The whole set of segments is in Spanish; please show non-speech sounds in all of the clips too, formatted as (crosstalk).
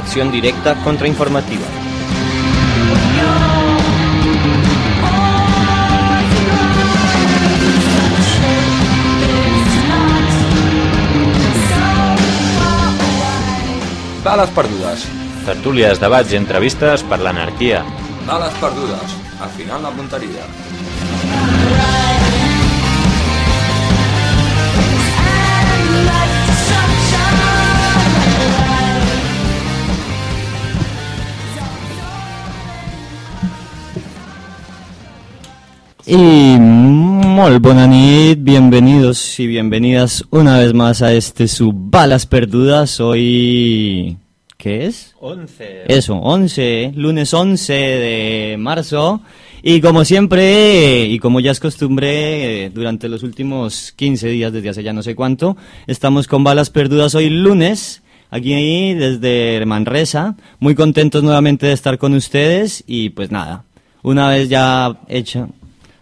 acción directa contrainformativa. Bales perdudes. Tertúlies, debats i entrevistes per l'anarquia. Bales perdudes. Al final la punteria. Y muy buena bienvenidos y bienvenidas una vez más a este su Balas Perdudas. Hoy... ¿Qué es? 11. Eso, 11, lunes 11 de marzo. Y como siempre, y como ya es costumbre, durante los últimos 15 días, desde hace ya no sé cuánto, estamos con Balas Perdudas hoy lunes, aquí desde Manresa. Muy contentos nuevamente de estar con ustedes y pues nada, una vez ya hecha,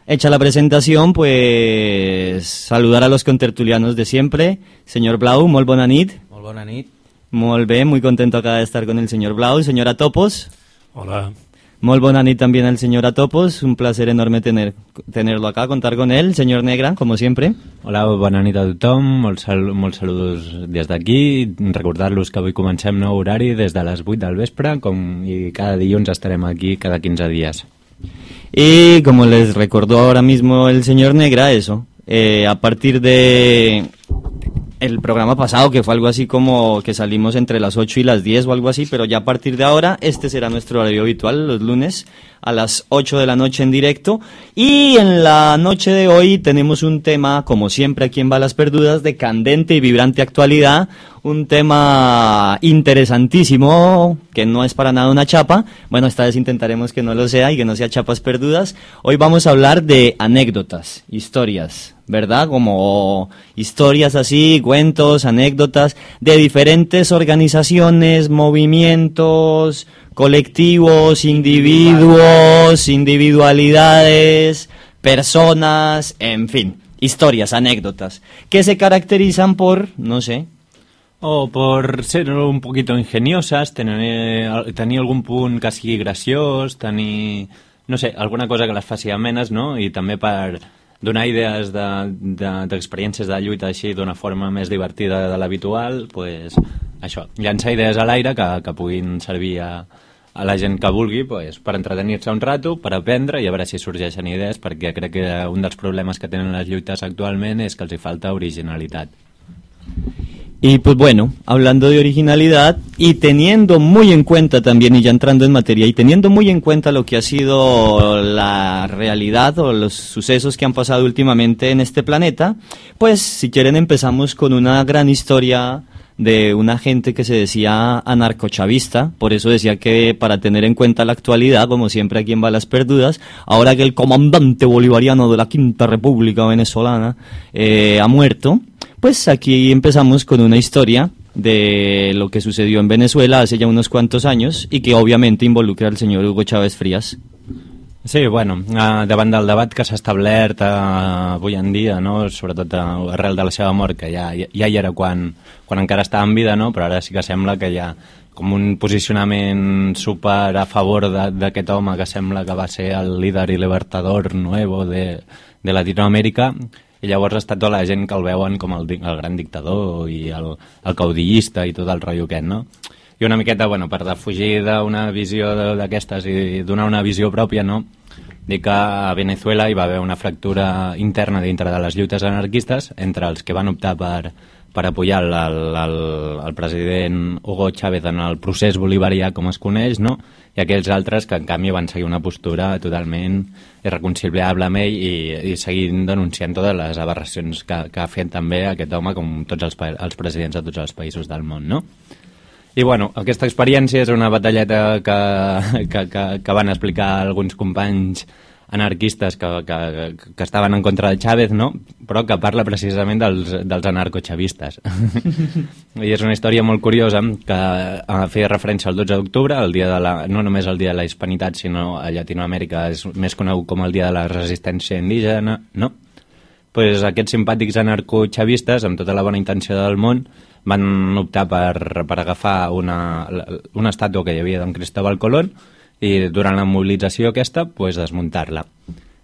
hecha la presentación, pues saludar a los contertulianos de siempre. Señor Blau, molt bona nit. Molt bona nit. Molt bé, muy contento acá de estar con el señor Blau. Señora Topos. Hola. Molt bona nit también al señor Atopos, un placer enorme tener, tenerlo acá, contar con él. Señor Negra, como siempre. Hola, bona nit a tothom, molts, sal molts saludos des d'aquí. Recordar-los que avui comencem nou horari des de les 8 del vespre com, i cada dilluns estarem aquí cada 15 dies. Y como les recordó ahora mismo el señor Negra, eso, eh, a partir de el programa pasado, que fue algo así como que salimos entre las 8 y las 10 o algo así, pero ya a partir de ahora, este será nuestro horario habitual, los lunes a las 8 de la noche en directo. Y en la noche de hoy tenemos un tema, como siempre aquí en Balas Perdudas, de candente y vibrante actualidad, un tema interesantísimo, que no es para nada una chapa. Bueno, esta vez intentaremos que no lo sea y que no sea chapas perdudas. Hoy vamos a hablar de anécdotas, historias, ¿verdad? Como historias así, cuentos, anécdotas de diferentes organizaciones, movimientos, colectivos, individuos, individualidades, personas, en fin, historias, anécdotas, que se caracterizan por, no sé, O por ser un poquito ingenioses, tenir, tenir algun punt que sigui graciós, no sé, alguna cosa que les faci amenes, no? I també per donar idees d'experiències de, de, de lluita així d'una forma més divertida de l'habitual, pues, això, llançar idees a l'aire que, que puguin servir a, a la gent que vulgui pues, per entretenir-se un rato, per aprendre i a veure si sorgeixen idees, perquè crec que un dels problemes que tenen les lluites actualment és que els hi falta originalitat. Y pues bueno, hablando de originalidad y teniendo muy en cuenta también, y ya entrando en materia, y teniendo muy en cuenta lo que ha sido la realidad o los sucesos que han pasado últimamente en este planeta, pues si quieren empezamos con una gran historia de una gente que se decía anarcochavista, por eso decía que para tener en cuenta la actualidad, como siempre aquí en Balas Perdudas, ahora que el comandante bolivariano de la Quinta República Venezolana eh, ha muerto, pues aquí empezamos con una historia de lo que sucedió en Venezuela hace ya unos cuantos años y que obviamente involucra al señor Hugo Chávez Frías. Sí, bueno, eh, davant del debat que s'ha establert eh, avui en dia, no? sobretot eh, arrel de la seva mort, que ja, ja, ja hi era quan, quan encara estava en vida, no? però ara sí que sembla que hi ha com un posicionament super a favor d'aquest home que sembla que va ser el líder i libertador nuevo de, de Latinoamèrica, i llavors està tota la gent que el veuen com el, el gran dictador i el, el caudillista i tot el rotllo aquest, no? I una miqueta, bueno, per defugir d'una visió d'aquestes i donar una visió pròpia, no? Dir que a Venezuela hi va haver una fractura interna dintre de les lluites anarquistes entre els que van optar per, per apoyar el, el, el, el president Hugo Chávez en el procés bolivarià, com es coneix, no? I aquells altres que en canvi van seguir una postura totalment irreconciliable amb ell i, i seguint denunciant totes les aberracions que, que ha fet també aquest home com tots els, els presidents de tots els països del món, no? I bueno, aquesta experiència és una batalleta que, que, que, que van explicar alguns companys anarquistes que, que, que estaven en contra de Chávez, no? però que parla precisament dels, dels anarcochavistes. (laughs) I és una història molt curiosa que eh, feia referència al 12 d'octubre, el dia de la, no només el dia de la hispanitat, sinó a Llatinoamèrica és més conegut com el dia de la resistència indígena, no? pues, aquests simpàtics anarcoxavistes, amb tota la bona intenció del món, van optar per, per agafar una, una estàtua que hi havia d'en Cristóbal Colón i durant la mobilització aquesta, pues, desmuntar-la.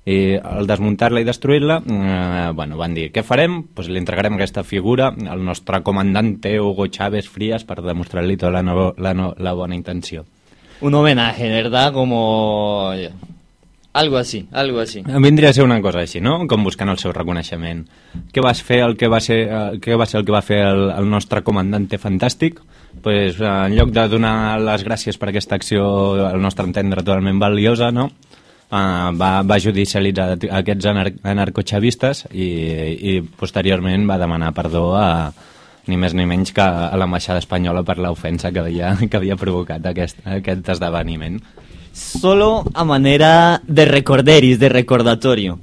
I al desmuntar-la i destruir-la, eh, bueno, van dir, què farem? Pues li entregarem aquesta figura al nostre comandante Hugo Chávez Frías per demostrar-li tota la, no, la, no, la bona intenció. Un homenaje, ¿verdad? Como... Algo así, algo así. Vindria a ser una cosa així, no? Com buscant el seu reconeixement. Què vas fer el que va ser, eh, què va ser el que va fer el, el nostre comandante fantàstic? Pues, eh, en lloc de donar les gràcies per aquesta acció, al nostre entendre, totalment valiosa, no? Uh, va, va judicialitzar aquests anar anarcoxavistes i, i posteriorment va demanar perdó a, ni més ni menys que a l'ambaixada espanyola per l'ofensa que, havia, que havia provocat aquest, aquest esdeveniment. Solo a manera de recorderis, de recordatorio.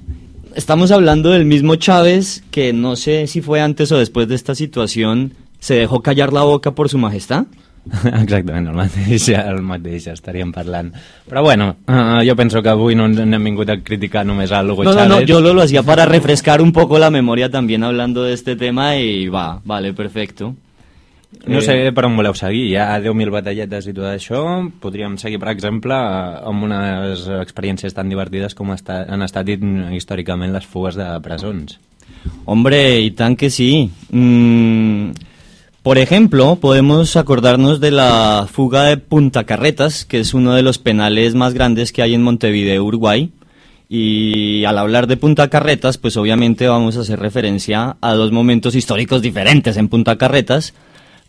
Estamos hablando del mismo Chávez que no sé si fue antes o después de esta situación, se dejó callar la boca por su majestad. (laughs) Exactament, el mateix, el mateix estaríem parlant. Però bueno, uh, jo penso que avui no ens hem vingut a criticar només a Hugo no, Chávez. No, no, yo lo, lo hacía para refrescar un poco la memoria también hablando de este tema y va, vale, perfecto. No Eh, sé per on voleu seguir, hi ha 10.000 batalletes i tot això. Podríem seguir, per exemple, amb unes experiències tan divertides com han estat històricament les fugues de presons. Hombre, y tan que sí. Mm, por ejemplo, podemos acordarnos de la fuga de Punta Carretas, que es uno de los penales más grandes que hay en Montevideo, Uruguay. Y al hablar de Punta Carretas, pues obviamente vamos a hacer referencia a dos momentos históricos diferentes en Punta Carretas.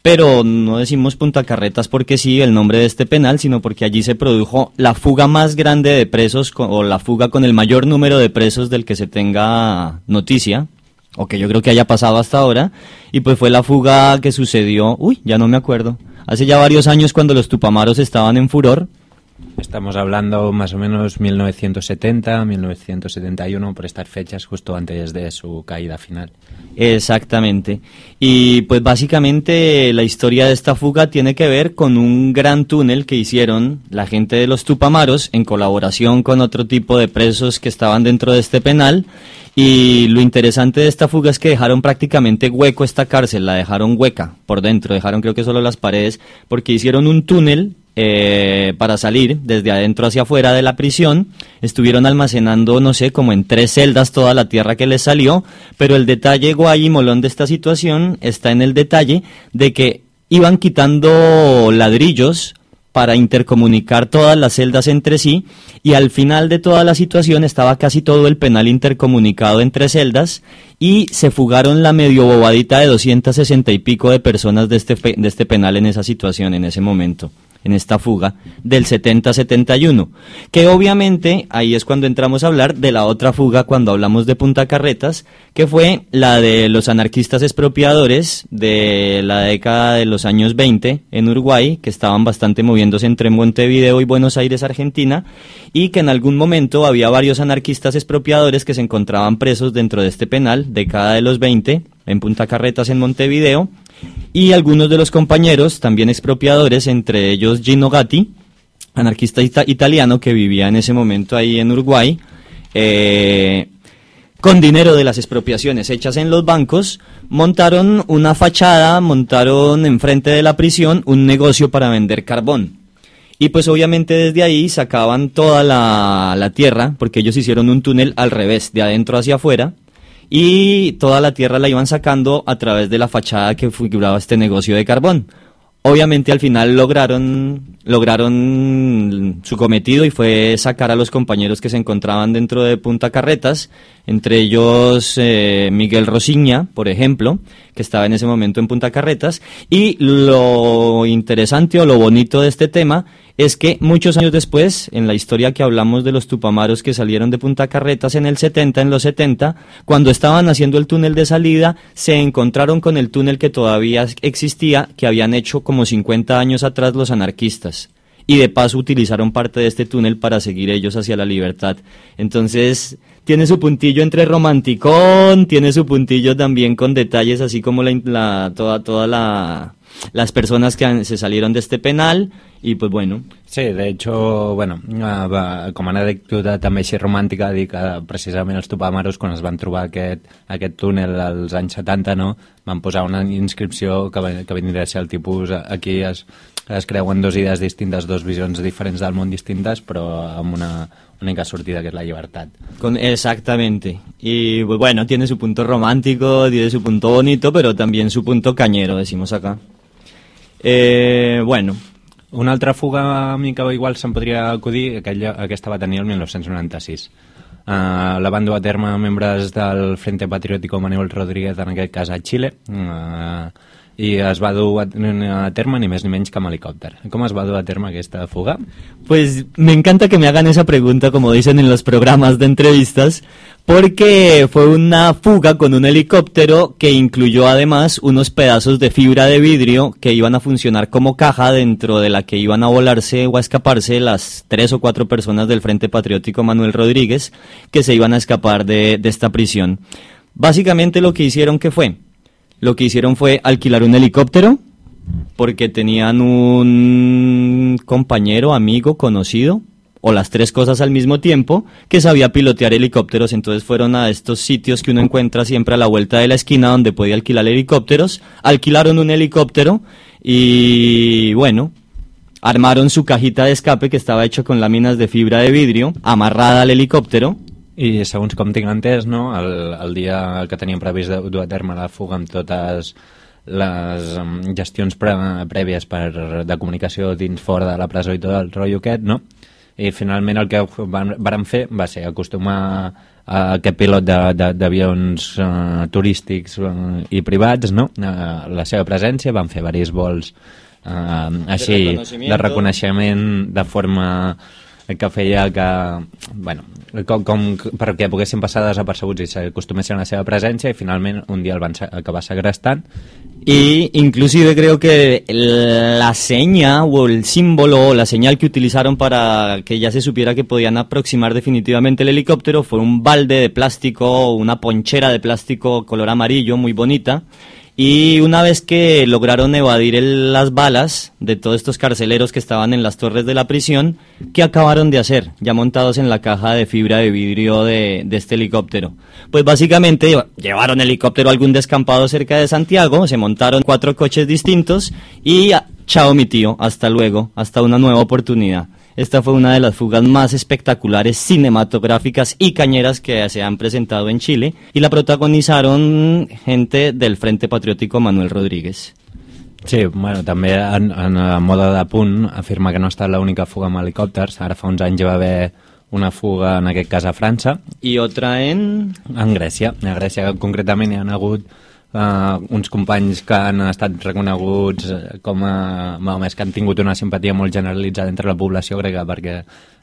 Pero no decimos Punta Carretas porque sí el nombre de este penal, sino porque allí se produjo la fuga más grande de presos o la fuga con el mayor número de presos del que se tenga noticia, o que yo creo que haya pasado hasta ahora, y pues fue la fuga que sucedió, uy, ya no me acuerdo, hace ya varios años cuando los tupamaros estaban en furor, Estamos hablando más o menos 1970, 1971, por estas fechas, justo antes de su caída final. Exactamente. Y pues básicamente la historia de esta fuga tiene que ver con un gran túnel que hicieron la gente de los Tupamaros en colaboración con otro tipo de presos que estaban dentro de este penal. Y lo interesante de esta fuga es que dejaron prácticamente hueco esta cárcel, la dejaron hueca por dentro, dejaron creo que solo las paredes, porque hicieron un túnel eh, para salir desde adentro hacia afuera de la prisión. Estuvieron almacenando, no sé, como en tres celdas toda la tierra que les salió, pero el detalle guay y molón de esta situación está en el detalle de que iban quitando ladrillos para intercomunicar todas las celdas entre sí y al final de toda la situación estaba casi todo el penal intercomunicado entre celdas y se fugaron la medio bobadita de 260 y pico de personas de este, de este penal en esa situación, en ese momento en esta fuga del 70-71, que obviamente ahí es cuando entramos a hablar de la otra fuga cuando hablamos de Punta Carretas, que fue la de los anarquistas expropiadores de la década de los años 20 en Uruguay, que estaban bastante moviéndose entre Montevideo y Buenos Aires, Argentina, y que en algún momento había varios anarquistas expropiadores que se encontraban presos dentro de este penal, década de los 20, en Punta Carretas en Montevideo, y algunos de los compañeros, también expropiadores, entre ellos Gino Gatti, anarquista ita- italiano que vivía en ese momento ahí en Uruguay, eh, con dinero de las expropiaciones hechas en los bancos, montaron una fachada, montaron enfrente de la prisión un negocio para vender carbón. Y pues obviamente desde ahí sacaban toda la tierra, porque ellos hicieron un túnel al revés, de adentro hacia afuera, y toda la tierra la iban sacando a través de la fachada que figuraba este negocio de carbón. Obviamente al final lograron, lograron su cometido y fue sacar a los compañeros que se encontraban dentro de Punta Carretas, entre ellos eh, Miguel Rosiña, por ejemplo, que estaba en ese momento en Punta Carretas. Y lo interesante o lo bonito de este tema es que muchos años después, en la historia que hablamos de los tupamaros que salieron de Punta Carretas en el 70, en los 70, cuando estaban haciendo el túnel de salida, se encontraron con el túnel que todavía existía, que habían hecho como 50 años atrás los anarquistas. Y de paso utilizaron parte de este túnel para seguir ellos hacia la libertad. Entonces, tiene su puntillo entre romanticón, tiene su puntillo también con detalles así como la, la- toda, toda la, las personas que han- se salieron de este penal y pues bueno, Sí, de hecho, bueno, va, com a anècdota també així romàntica, dir que precisament els topamaros, quan es van trobar aquest, aquest túnel als anys 70, no, van posar una inscripció que, que vindria a ser el tipus... eh, Aquí es, es creuen dos idees distintes, dos visions diferents del món distintes, però amb una única sortida, que és la llibertat. Con, exactamente. Y pues, bueno, tiene su punto romántico, tiene su punto bonito, pero también su punto cañero, decimos acá. Eh, bueno, Una altra fuga a mi que igual se'n podria acudir, aquella, aquesta va tenir el 1996. Uh, la van dur a terme membres del Frente Patriótico Manuel Rodríguez, en aquest cas a Xile, uh, i es va a terme ni més ni menys que amb helicòpter. Com es va dur a terme aquesta fuga? Pues me encanta que me hagan esa pregunta, como dicen en los programas de entrevistas, porque fue una fuga con un helicóptero que incluyó además unos pedazos de fibra de vidrio que iban a funcionar como caja dentro de la que iban a volarse o a escaparse las tres o cuatro personas del Frente Patriótico Manuel Rodríguez que se iban a escapar de, de esta prisión. Básicamente lo que hicieron que fue, lo que hicieron fue alquilar un helicóptero, porque tenían un compañero, amigo, conocido, o las tres cosas al mismo tiempo, que sabía pilotear helicópteros. Entonces fueron a estos sitios que uno encuentra siempre a la vuelta de la esquina donde podía alquilar helicópteros. Alquilaron un helicóptero y bueno, armaron su cajita de escape que estaba hecho con láminas de fibra de vidrio, amarrada al helicóptero. I segons com tinc entès, no, el, el dia que teníem previst de dur a terme la fuga amb totes les um, gestions pre prèvies per, de comunicació dins fora de la presó i tot el rotllo aquest, no? I finalment el que van, varen fer va ser acostumar a aquest pilot de- de- d'avions uh, turístics uh, i privats, no? Uh, la seva presència, van fer diversos vols uh, així, reconeixement. de reconeixement de forma que feia que, bueno, com, com perquè poguessin passar desapercebuts i s'acostumessin a la seva presència i finalment un dia el van acabar segrestant Y inclusive creo que la seña o el símbolo o la señal que utilizaron para que ya se supiera que podían aproximar definitivamente el helicóptero fue un balde de plástico, una ponchera de plástico color amarillo muy bonita. Y una vez que lograron evadir el- las balas de todos estos carceleros que estaban en las torres de la prisión, ¿qué acabaron de hacer? Ya montados en la caja de fibra de vidrio de, de este helicóptero. Pues básicamente lleva- llevaron el helicóptero a algún descampado cerca de Santiago, se montaron cuatro coches distintos y chao mi tío, hasta luego, hasta una nueva oportunidad. Esta fue una de las fugas más espectaculares cinematográficas y cañeras que se han presentado en Chile y la protagonizaron gente del Frente Patriótico Manuel Rodríguez. Sí, bueno, també en, en mode de punt afirma que no ha estat l'única fuga amb helicòpters. Ara fa uns anys hi va haver una fuga, en aquest cas a França, Y otra en... en Grècia. A Grècia concretament hi ha hagut uh, uns companys que han estat reconeguts eh, com a, bueno, més que han tingut una simpatia molt generalitzada entre la població grega perquè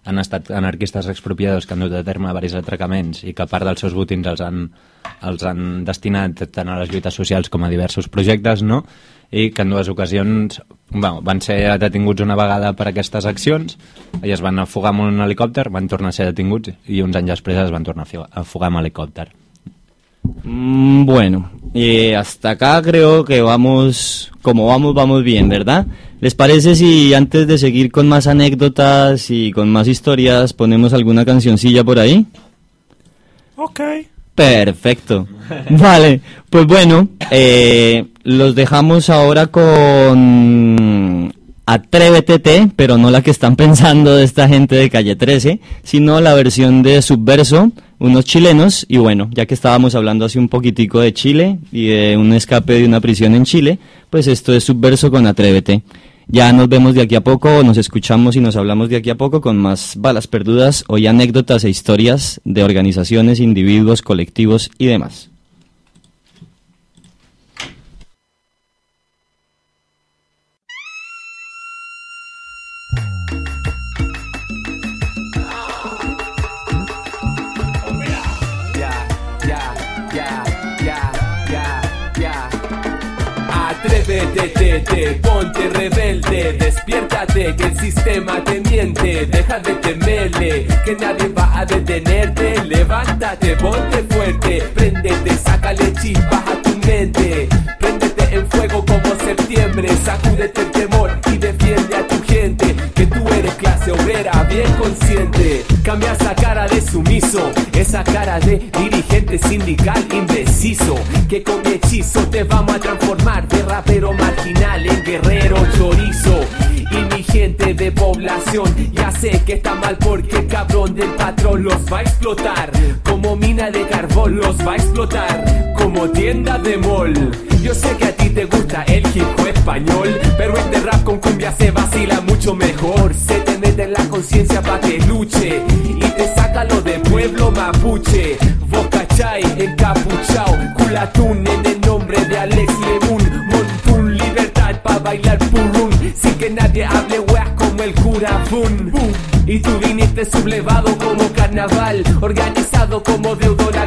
han estat anarquistes expropiadors que han dut a terme diversos atracaments i que part dels seus botins els han, els han destinat tant a les lluites socials com a diversos projectes, no? i que en dues ocasions bueno, van ser detinguts una vegada per aquestes accions i es van afugar amb un helicòpter, van tornar a ser detinguts i uns anys després es van tornar a fi- a afugar amb helicòpter. Mm, Bueno, eh, hasta acá creo que vamos, como vamos, vamos bien, ¿verdad? ¿Les parece si antes de seguir con más anécdotas y con más historias ponemos alguna cancioncilla por ahí? Ok. Perfecto. (laughs) Vale, pues bueno, eh, los dejamos ahora con Atrévete, pero no la que están (laughs) pensando de esta gente de Calle 13, sino la versión de Subverso, unos chilenos, y bueno, ya que estábamos hablando hace un poquitico de Chile y de un escape de una prisión en Chile, pues esto es Subverso con Atrévete. Ya nos vemos de aquí a poco, nos escuchamos y nos hablamos de aquí a poco con más balas perdudas, hoy anécdotas e historias de organizaciones, individuos, colectivos y demás. Ponte rebelde, despiértate que el sistema te miente, deja de temerle, que nadie va a detenerte, levántate, ponte fuerte, préndete, sácale chispas a tu mente, préndete en fuego como septiembre, obrera bien consciente. Cambia esa cara de sumiso, esa cara de dirigente sindical indeciso. Que con hechizo te vamos a transformar de rapero marginal en guerrero chorizo. Y mi gente de población, ya sé que está mal porque el cabrón del patrón los va a explotar. Como mina de carbón los va a explotar, como tienda de mall. Yo sé que a ti te gusta el hip español, pero este rap con cumbia se vacila mucho mejor en la conciencia pa' que luche y te saca lo de pueblo mapuche. Vos cachai, encapuchao, culatún en el nombre de Alex Lemun. Montún, libertad pa' bailar purrún, sin que nadie hable weas como el cura. Y tú viniste sublevado como carnaval, organizado como deudor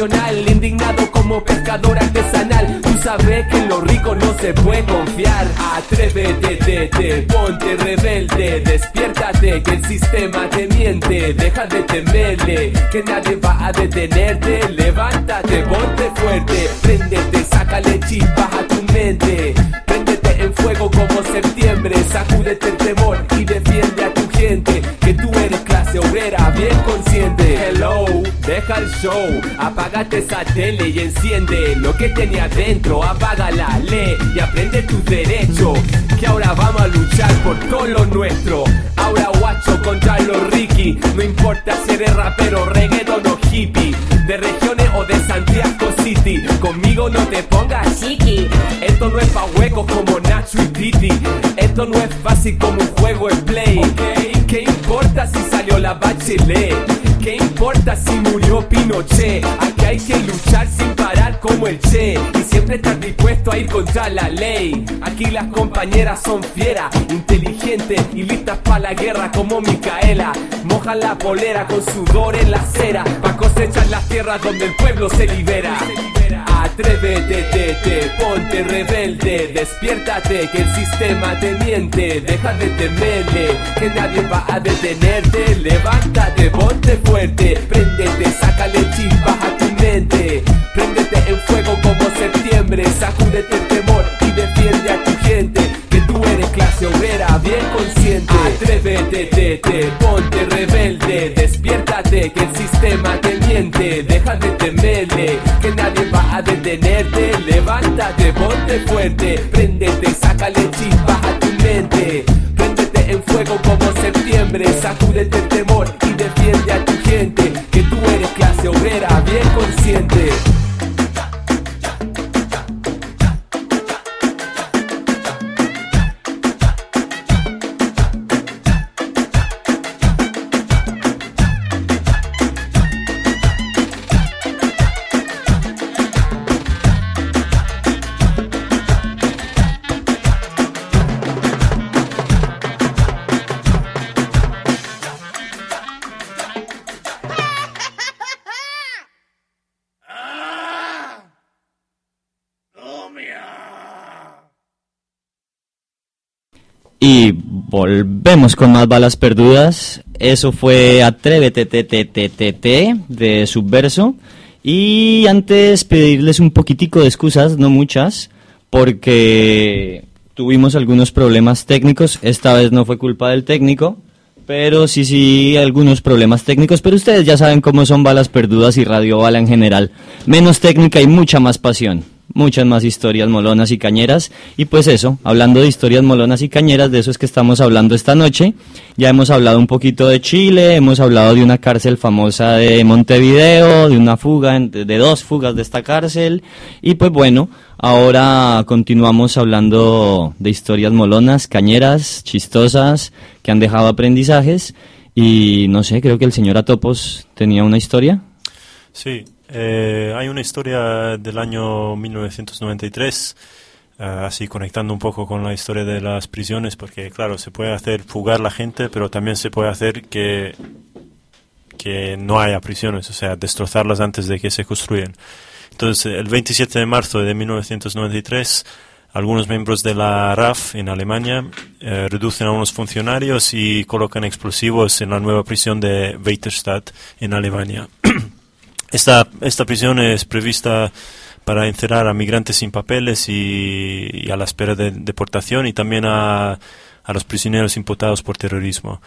indignado como pescador artesanal. Tú sabes que en lo rico no se puede confiar. Atrévete, te, te, ponte rebelde, despiértate que el sistema te miente. Deja de temerle, que nadie va a detenerte. Levántate, ponte fuerte, préndete, sácale chispas a tu mente. Préndete en fuego como septiembre, sacúdete el temor y defiende a tu gente. Clase obrera, bien consciente. Hello, deja el show, apágate esa tele y enciende lo que tenía dentro. Apágala, lee y aprende tus derechos. Que ahora vamos a luchar por todo lo nuestro. Ahora guacho contra los Ricky. No importa si eres rapero, reggaeton o De regiones o de Santiago City. Conmigo no te pongas chiqui. Esto no es pa' huecos como Nacho y Titi. Esto no es fácil como un juego en play. ¿Qué importa si salió la bachelet? ¿Qué importa si murió Pinochet? Aquí hay que luchar sin parar como el Che. Y siempre estar dispuesto a ir contra la ley. Aquí las compañeras son fieras, inteligentes y listas para la guerra como Micaela. Mojan la polera con sudor en la acera Pa' cosechar las tierras donde el pueblo se libera Atrévete, te, te, ponte rebelde, despiértate que el sistema te miente, deja de temerle, que nadie va a detenerte, levántate, ponte fuerte, préndete, sácale chispas a tu mente, préndete en fuego como septiembre, sacúdete el temor y defiende clase obrera, bien consciente, atrévete, te, te, ponte rebelde, despiértate que el sistema te miente, deja de temerle, que nadie va a detenerte, levántate, ponte fuerte, préndete, sácale chispas a tu mente, préndete en fuego como septiembre, sacúdete el temor y defiende a tu gente, que tú eres clase obrera, bien consciente. Y volvemos con más balas perdudas. Eso fue Atrévete te, te, te, te, te, de Subverso. Y antes pedirles un poquitico de excusas, no muchas, porque tuvimos algunos problemas técnicos. Esta vez no fue culpa del técnico, pero sí, sí, algunos problemas técnicos. Pero ustedes ya saben cómo son balas perdudas y Radio Bala en general. Menos técnica y mucha más pasión muchas más historias molonas y cañeras. Y pues eso, hablando de historias molonas y cañeras, de eso es que estamos hablando esta noche. Ya hemos hablado un poquito de Chile, hemos hablado de una cárcel famosa de Montevideo, de una fuga, de dos fugas de esta cárcel. Y pues bueno, ahora continuamos hablando de historias molonas, cañeras, chistosas, que han dejado aprendizajes. Y no sé, creo que el señor Atopos tenía una historia. Sí, eh, hay una historia del año 1993, eh, así conectando un poco con la historia de las prisiones, porque claro, se puede hacer fugar la gente, pero también se puede hacer que, que no haya prisiones, o sea, destrozarlas antes de que se construyan. Entonces, el 27 de marzo de 1993, algunos miembros de la RAF en Alemania eh, reducen a unos funcionarios y colocan explosivos en la nueva prisión de Weiterstadt en Alemania. (clears throat) Esta, esta prisión es prevista para encerrar a migrantes sin papeles y, a la espera de deportación y también a, a los prisioneros imputados por terrorismo.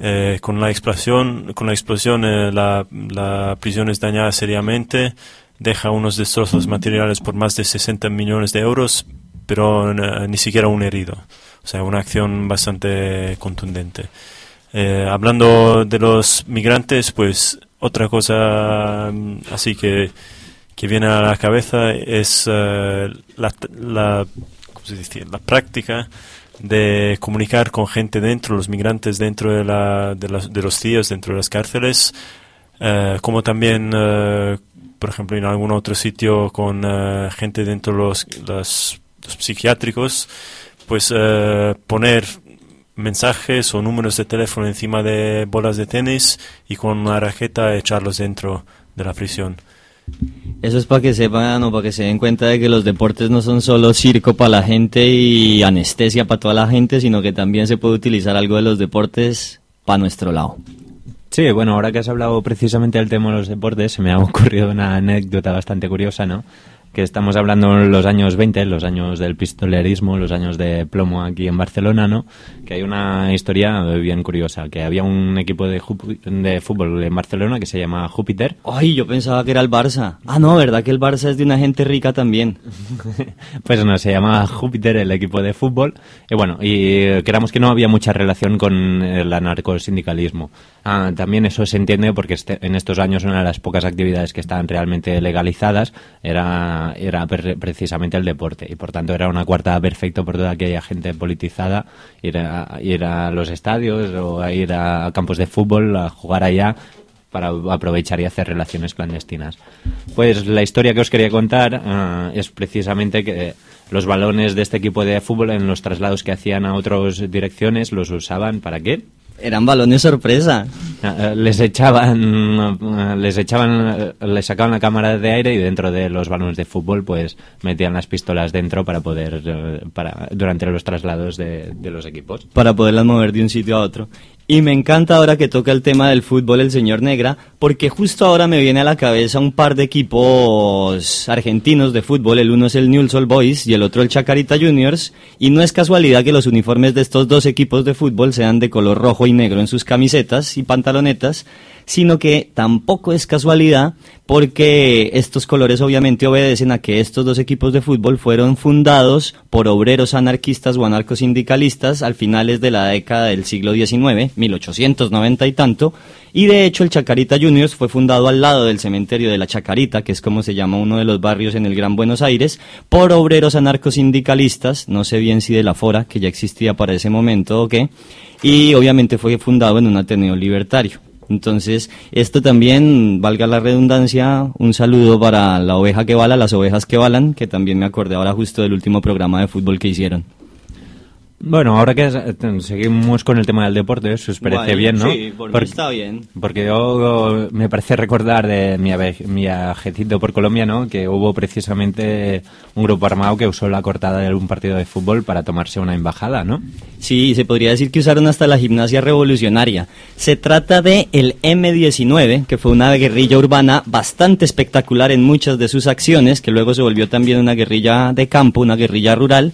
Eh, con la explosión, con la, explosión eh, la, la prisión es dañada seriamente, deja unos destrozos materiales por más de 60 millones de euros, pero eh, ni siquiera un herido. O sea, una acción bastante contundente. Hablando de los migrantes, pues otra cosa mm, así que, que viene a la cabeza es eh, la, la, ¿cómo se dice? la práctica de comunicar con gente dentro, los migrantes dentro de, la, de, las- de los CIES, dentro de las cárceles, eh, como también, eh, por ejemplo, en algún otro sitio con gente dentro de los, los, los psiquiátricos, pues poner mensajes o números de teléfono encima de bolas de tenis y con una raqueta echarlos dentro de la prisión. Eso es para que sepan o para que se den cuenta de que los deportes no son solo circo para la gente y anestesia para toda la gente, sino que también se puede utilizar algo de los deportes para nuestro lado. Sí, bueno, ahora que has hablado precisamente del tema de los deportes, se me ha ocurrido una anécdota bastante curiosa, ¿no? Que estamos hablando en los años 20, los años del pistolerismo, los años de plomo aquí en Barcelona, ¿no? Que hay una historia bien curiosa, que había un equipo de, de fútbol en Barcelona que se llama Júpiter, Ay, yo pensaba que era el Barça. Ah, no, ¿verdad que el Barça es de una gente rica también? (laughs) pues no, se llama Júpiter el equipo de fútbol. Y bueno, y eh, creamos que no había mucha relación con el anarcosindicalismo. Ah, también eso se entiende porque este- en estos años una de las pocas actividades que estaban realmente legalizadas era, era precisamente el deporte. Y por tanto era una coartada perfecta por toda aquella gente politizada ir a, los estadios o a ir a campos de fútbol a jugar allá para aprovechar y hacer relaciones clandestinas. Pues la historia que os quería contar ah, es precisamente que los balones de este equipo de fútbol en los traslados que hacían a otras direcciones los usaban para qué? Eran balones sorpresa. Ah, eh, les echaban ah, les echaban eh, les sacaban la cámara de aire y dentro de los balones de fútbol pues metían las pistolas dentro para poder eh, para durante los traslados de, de los equipos para poderlas mover de un sitio a otro. Y me encanta ahora que toca el tema del fútbol el señor Negra, porque justo ahora me viene a la cabeza un par de equipos argentinos de fútbol, el uno es el Newell's Old Boys y el otro el Chacarita Juniors, y no es casualidad que los uniformes de estos dos equipos de fútbol sean de color rojo y negro en sus camisetas y pantalonetas, sino que tampoco es casualidad porque estos colores obviamente obedecen a que estos dos equipos de fútbol fueron fundados por obreros anarquistas o anarcosindicalistas al finales de la década del siglo XIX, 1890 y tanto, y de hecho el Chacarita Juniors fue fundado al lado del cementerio de la Chacarita, que es como se llama uno de los barrios en el Gran Buenos Aires, por obreros anarcosindicalistas, no sé bien si de la Fora, que ya existía para ese momento o qué, y obviamente fue fundado en un Ateneo libertario. Entonces, esto también, valga la redundancia, un saludo para la oveja que bala, las ovejas que balan, que también me acordé ahora justo del último programa de fútbol que hicieron. Bueno, ahora que eh, seguimos con el tema del deporte, si os parece Guay, bien, ¿no? sí, por Porque- está bien. Porque yo me parece recordar de mi viajecito por Colombia, ¿no? Que hubo precisamente un grupo armado que usó la cortada de un partido de fútbol para tomarse una embajada, ¿no? Sí, se podría decir que usaron hasta la gimnasia revolucionaria. Se trata de el M19, que fue una guerrilla urbana bastante espectacular en muchas de sus acciones, que luego se volvió también una guerrilla de campo, una guerrilla rural,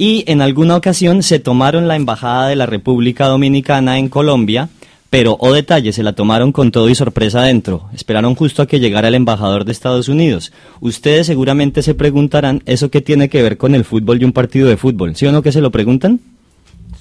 y en alguna ocasión se tomaron la embajada de la República Dominicana en Colombia, pero, o detalle, se la tomaron con todo y sorpresa adentro. Esperaron justo a que llegara el embajador de Estados Unidos. Ustedes seguramente se preguntarán, ¿eso qué tiene que ver con el fútbol y un partido de fútbol? ¿Sí o no que se lo preguntan?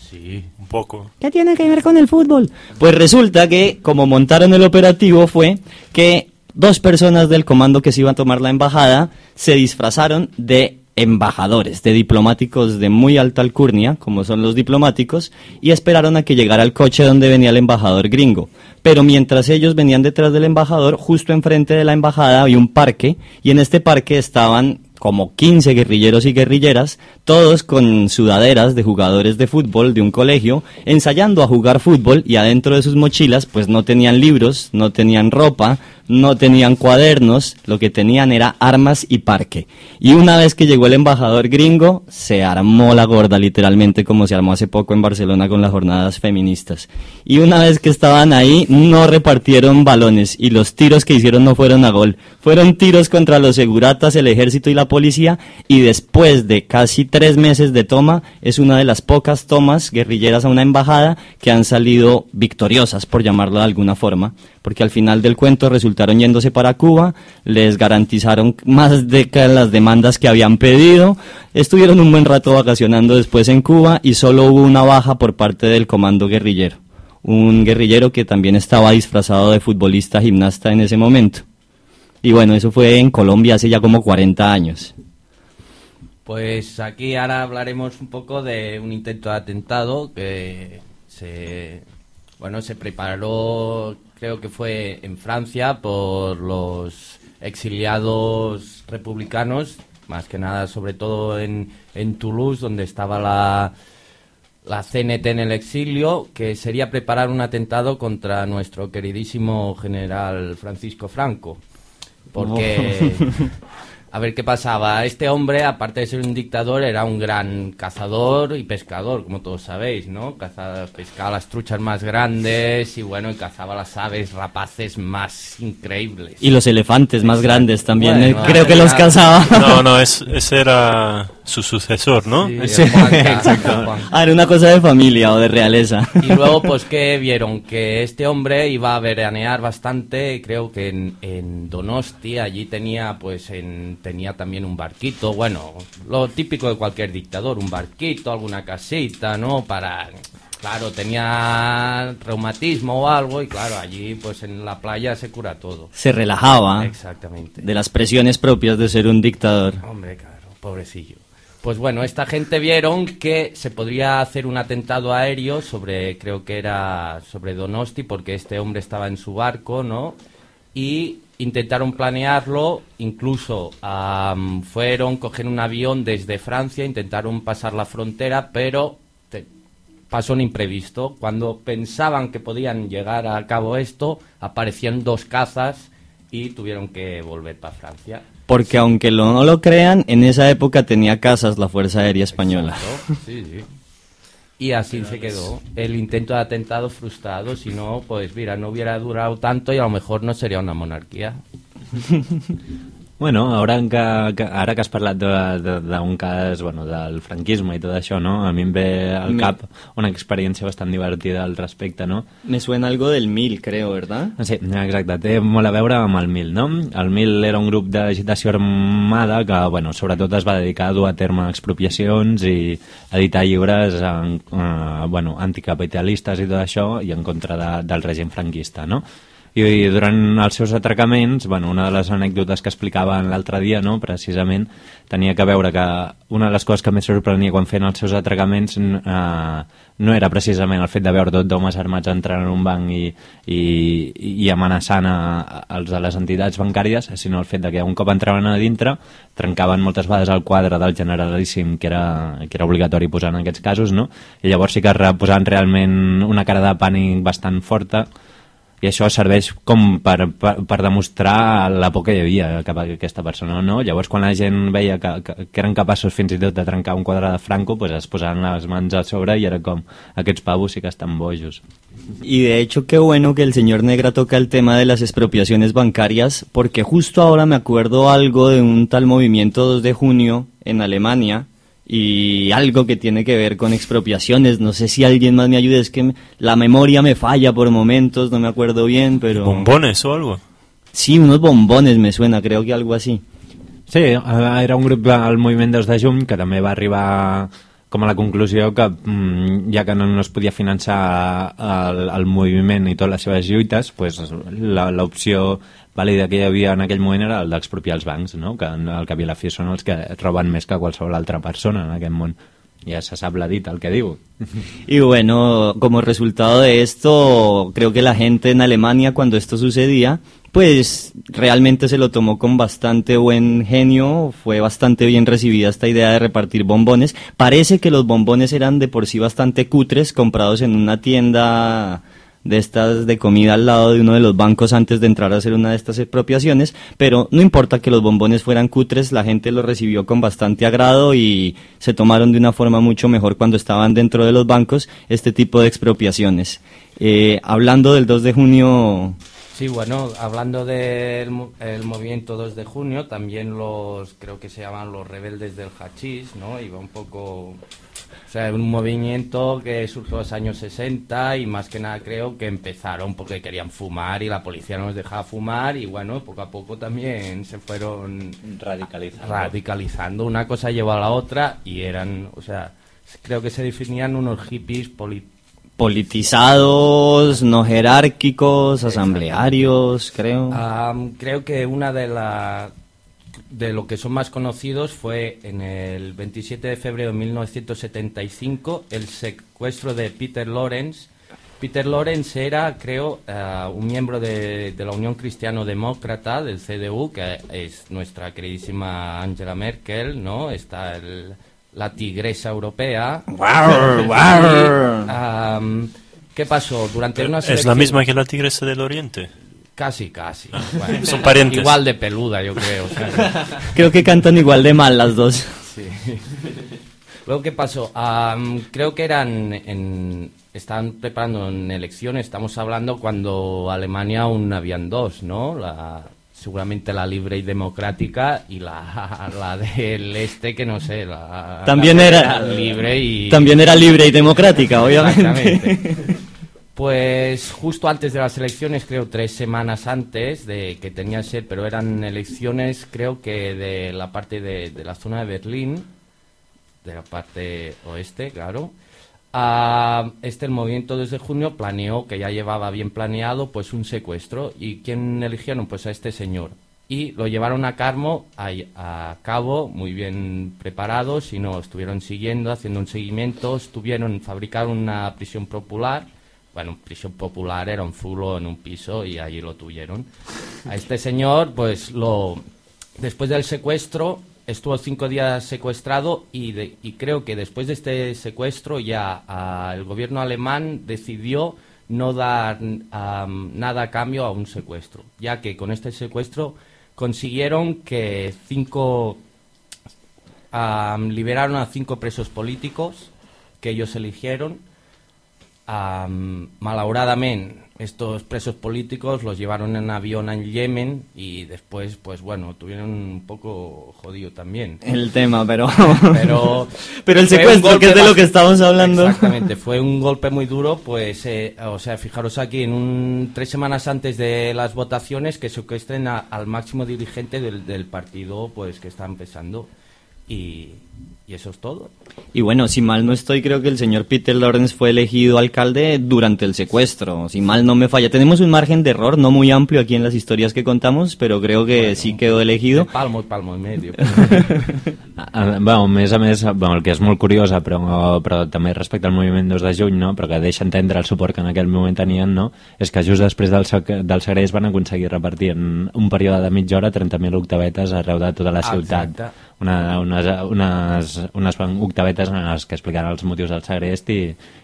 Sí, un poco. ¿Qué tiene que ver con el fútbol? Pues resulta que, como montaron el operativo, fue que dos personas del comando que se iban a tomar la embajada se disfrazaron de embajadores, de diplomáticos de muy alta alcurnia, como son los diplomáticos, y esperaron a que llegara el coche donde venía el embajador gringo. Pero mientras ellos venían detrás del embajador, justo enfrente de la embajada había un parque, y en este parque estaban como 15 guerrilleros y guerrilleras, todos con sudaderas de jugadores de fútbol de un colegio, ensayando a jugar fútbol y adentro de sus mochilas pues no tenían libros, no tenían ropa, no tenían cuadernos, lo que tenían era armas y parque. Y una vez que llegó el embajador gringo, se armó la gorda literalmente como se armó hace poco en Barcelona con las jornadas feministas. Y una vez que estaban ahí, no repartieron balones y los tiros que hicieron no fueron a gol, fueron tiros contra los seguratas, el ejército y la policía y después de casi tres meses de toma es una de las pocas tomas guerrilleras a una embajada que han salido victoriosas, por llamarlo de alguna forma, porque al final del cuento resultaron yéndose para Cuba, les garantizaron más de las demandas que habían pedido, estuvieron un buen rato vacacionando después en Cuba y solo hubo una baja por parte del comando guerrillero un guerrillero que también estaba disfrazado de futbolista gimnasta en ese momento. Y bueno, eso fue en Colombia hace ya como 40 años. Pues aquí ahora hablaremos un poco de un intento de atentado que se bueno, se preparó creo que fue en Francia por los exiliados republicanos, más que nada sobre todo en, en Toulouse donde estaba la la CNT en el exilio, que sería preparar un atentado contra nuestro queridísimo general Francisco Franco. Porque (laughs) a ver qué pasaba. Este hombre, aparte de ser un dictador, era un gran cazador y pescador, como todos sabéis, ¿no? Cazaba, pescaba las truchas más grandes y bueno, y cazaba las aves rapaces más increíbles. Y los elefantes más grandes también, Bueno, eh, creo que los cazaba. No, no, es, ese era su sucesor, ¿no? Sí, Sí, el Juanca, (laughs) exacto. Juanca. Ah, era una cosa de familia o de realeza. Y luego, pues, que vieron? Que este hombre iba a veranear bastante, creo que en, en Donosti, allí tenía, pues, en, tenía también un barquito, bueno, lo típico de cualquier dictador, un barquito, alguna casita, ¿no? Para, claro, tenía reumatismo o algo, y claro, allí, pues, en la playa se cura todo. Se relajaba Exactamente. de las presiones propias de ser un dictador. Hombre, claro, pobrecillo. Pues bueno, esta gente vieron que se podría hacer un atentado aéreo sobre, creo que era sobre Donosti, porque este hombre estaba en su barco, ¿no? Y intentaron planearlo, incluso am, fueron, coger un avión desde Francia, intentaron pasar la frontera, pero pasó un imprevisto. Cuando pensaban que podían llegar a cabo esto, aparecieron dos cazas y tuvieron que volver para Francia. Porque aunque lo- no lo crean, en esa época tenía casas la Fuerza Aérea Española. Exacto, Sí, sí. Y así se quedó. El intento de atentado frustrado. Si no, pues mira, no hubiera durado tanto y a lo mejor no sería una monarquía. (laughs) Bueno, ara que, que, ara que has parlat d'un cas bueno, del franquisme i tot això, no? a mi em ve al Me- cap una experiència bastant divertida al respecte, no? Me suena algo del mil, creo, ¿verdad? Sí, exacte, té molt a veure amb el MIL, no? El MIL era un grup d'agitació armada que, bueno, sobretot es va dedicar a dur a terme expropiacions i editar llibres en, eh, bueno, anticapitalistes i tot això i en contra de, del règim franquista, no? I, i durant els seus atracaments, bueno, una de les anècdotes que explicaven l'altre dia, no, precisament, tenia que veure que una de les coses que més sorprenia quan feien els seus atracaments eh, no era precisament el fet de veure tot d'homes armats entrant en un banc i, i, i amenaçant a, a, els de les entitats bancàries, sinó el fet de que un cop entraven a dintre trencaven moltes vegades el quadre del generalíssim que era, que era obligatori posar en aquests casos, no? i llavors sí que posaven realment una cara de pànic bastant forta i això serveix com per, per, per demostrar la por que hi havia cap a aquesta persona, no? Llavors, quan la gent veia que, que, que eren capaços fins i tot de trencar un quadre de Franco, pues es posaven les mans a sobre i era com, aquests pavos sí que estan bojos. Y de hecho, qué bueno que el señor Negra toca el tema de las expropiaciones bancarias, porque justo ahora me acuerdo algo de un tal movimiento 2 de junio en Alemania y algo que tiene que ver con expropiaciones. No sé si alguien más me ayude, es que me- la memoria me falla por momentos, no me acuerdo bien, pero... ¿Bombones o algo? Sí, unos bombones me suena, creo que algo así. Sí, era un grup del moviment 2 de juny que també va arribar com a la conclusió que mm, ja que no, no es podia finançar el, el moviment i totes les seves lluites, pues, la- vàlida que hi en aquell moment era el d'expropiar els bancs, no? que al cap i a la fi són els que roben més que qualsevol altra persona en aquest món. Ja se la dita que diu. Y bueno, como resultado de esto, creo que la gente en Alemania cuando esto sucedía, pues realmente se lo tomó con bastante buen genio, fue bastante bien recibida esta idea de repartir bombones. Parece que los bombones eran de por sí bastante cutres, comprados en una tienda de estas de comida al lado de uno de los bancos antes de entrar a hacer una de estas expropiaciones, pero no importa que los bombones fueran cutres, la gente los recibió con bastante agrado y se tomaron de una forma mucho mejor cuando estaban dentro de los bancos este tipo de expropiaciones. Eh, hablando del 2 de junio, Sí, bueno, hablando del el movimiento 2 de junio, también los, creo que se llaman los rebeldes del hachís, ¿no? Iba un poco, o sea, un movimiento que surgió en los años 60 y más que nada creo que empezaron porque querían fumar y la policía no les dejaba fumar y bueno, poco a poco también se fueron Radicalizando. radicalizando. Una cosa llevó a la otra y eran, o sea, creo que se definían unos hippies poli- Politizados, no jerárquicos, asamblearios, creo. Am, creo que una de la de lo que son más conocidos fue en el 27 de febrero de 1975 el secuestro de Peter Lawrence. Peter Lawrence era, creo, eh, un miembro de, de la Unión Cristiano Demócrata del CDU, que es nuestra queridísima Angela Merkel, ¿no? Está el- la tigresa europea. Guau. (laughs) Y, am, ¿Qué pasó? Durante una ¿Es la misma que la tigresa del oriente? Casi, casi. Bueno, Son parientes. Igual de peluda, yo creo. o sea, (laughs) Creo que cantan igual de mal las dos. sí. Luego, ¿qué pasó? Creo que eran. En, estaban preparando en elecciones, estamos hablando cuando Alemania aún habían dos, ¿no? La, seguramente la libre y democrática y la, (laughs) la del este, que no sé. La, También la era libre y. También era libre y democrática, obviamente. Pues justo antes de las elecciones, creo tres semanas antes de que tenía que ser, pero eran elecciones creo que de la parte de, la zona de Berlín, de la parte oeste, claro. Ah, este el movimiento desde junio planeó, que ya llevaba bien planeado, pues un secuestro. ¿Y quién eligieron? Pues a este señor. Y lo llevaron a, Carmo, a, a cabo muy bien preparados y nos estuvieron siguiendo, haciendo un seguimiento, estuvieron, fabricaron una prisión popular. Bueno, prisión popular era un zulo en un piso y allí lo tuvieron. A este señor, pues lo, después del secuestro, estuvo cinco días secuestrado y, de- y creo que después de este secuestro ya ah, el gobierno alemán decidió no dar am, nada a cambio a un secuestro, ya que con este secuestro consiguieron que cinco am, liberaron a cinco presos políticos que ellos eligieron. Am, malauradamente, estos presos políticos los llevaron en avión a Yemen y después, pues bueno, tuvieron un poco jodido también. El tema, pero... Pero, (laughs) Pero el secuestro, que es de lo que estamos hablando. Exactamente, fue un golpe muy duro, pues, eh, o sea, fijaros aquí, en un, tres semanas antes de las votaciones, que secuestren a- al máximo dirigente del, del partido, pues, que está empezando. Y, y eso es todo. Y bueno, si mal no estoy, creo que el señor Peter Lawrence fue elegido alcalde durante el secuestro. Si mal no me falla. Tenemos un margen de error no muy amplio aquí en las historias que contamos, pero creo que sí quedó elegido. Palmo palmo y medio. (laughs) Bueno, més a més, bueno, el que és molt curiosa, però, però també respecte al moviment 2 de juny, no? però que deixa entendre el suport que en aquell moment tenien, no? és que just després del, del segrest van aconseguir repartir en un període de mitja hora 30.000 octavetes arreu de tota la ciutat. Exacte. Una, unes, unes, unes octavetes en les que explicaran els motius del segrest i,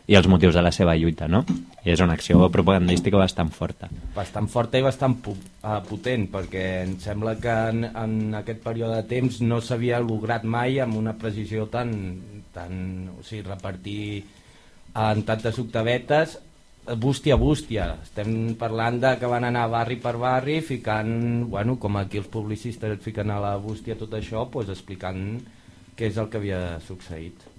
i els motius de la seva lluita, no? I és una acció propagandística bastant forta. bastant forta i bastant uh, potent, perquè em sembla que en, en aquest període de temps no s'havia lograt mai amb una precisió tan, tan o sigui, repartir en tantes octavetes bústia a bústia. Estem parlant de que van anar barri per barri ficant, bueno, com aquí els publicistes fiquen a la bústia tot això, pues, explicant què és el que havia succeït.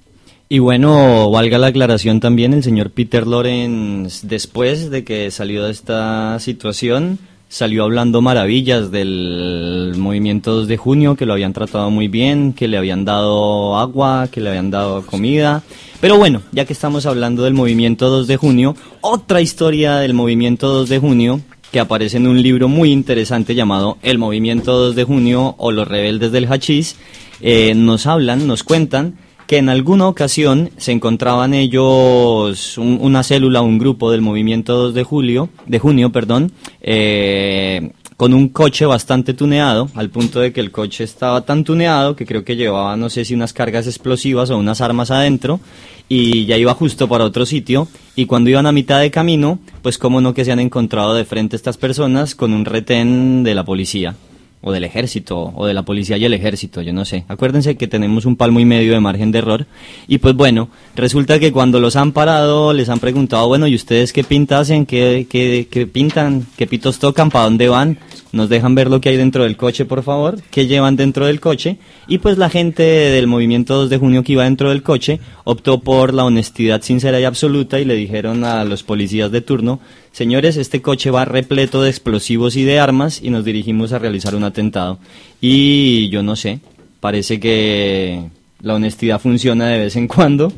Y bueno, valga la aclaración también, el señor Peter Lawrence, después de que salió de esta situación, salió hablando maravillas del movimiento 2 de junio, que lo habían tratado muy bien, que le habían dado agua, que le habían dado comida. Pero bueno, ya que estamos hablando del movimiento 2 de junio, otra historia del movimiento 2 de junio que aparece en un libro muy interesante llamado El movimiento 2 de junio o los rebeldes del hachís, eh, nos hablan, nos cuentan que en alguna ocasión se encontraban ellos un- una célula, un grupo del movimiento 2 de julio, de junio, perdón, eh, con un coche bastante tuneado, al punto de que el coche estaba tan tuneado que creo que llevaba no sé si unas cargas explosivas o unas armas adentro y ya iba justo para otro sitio y cuando iban a mitad de camino, pues cómo no que se han encontrado de frente estas personas con un retén de la policía. O del ejército, o de la policía y el ejército, yo no sé. Acuérdense que tenemos un palmo y medio de margen de error. Y pues bueno, resulta que cuando los han parado, les han preguntado, bueno, ¿y ustedes qué pintas hacen? ¿Qué, qué, qué pintan? ¿Qué pitos tocan? ¿Para dónde van? Nos dejan ver lo que hay dentro del coche, por favor. ¿Qué llevan dentro del coche? Y pues la gente del movimiento 2 de junio que iba dentro del coche optó por la honestidad sincera y absoluta y le dijeron a los policías de turno, señores, este coche va repleto de explosivos y de armas y nos dirigimos a realizar un atentado. Y yo no sé, parece que la honestidad funciona de vez en cuando.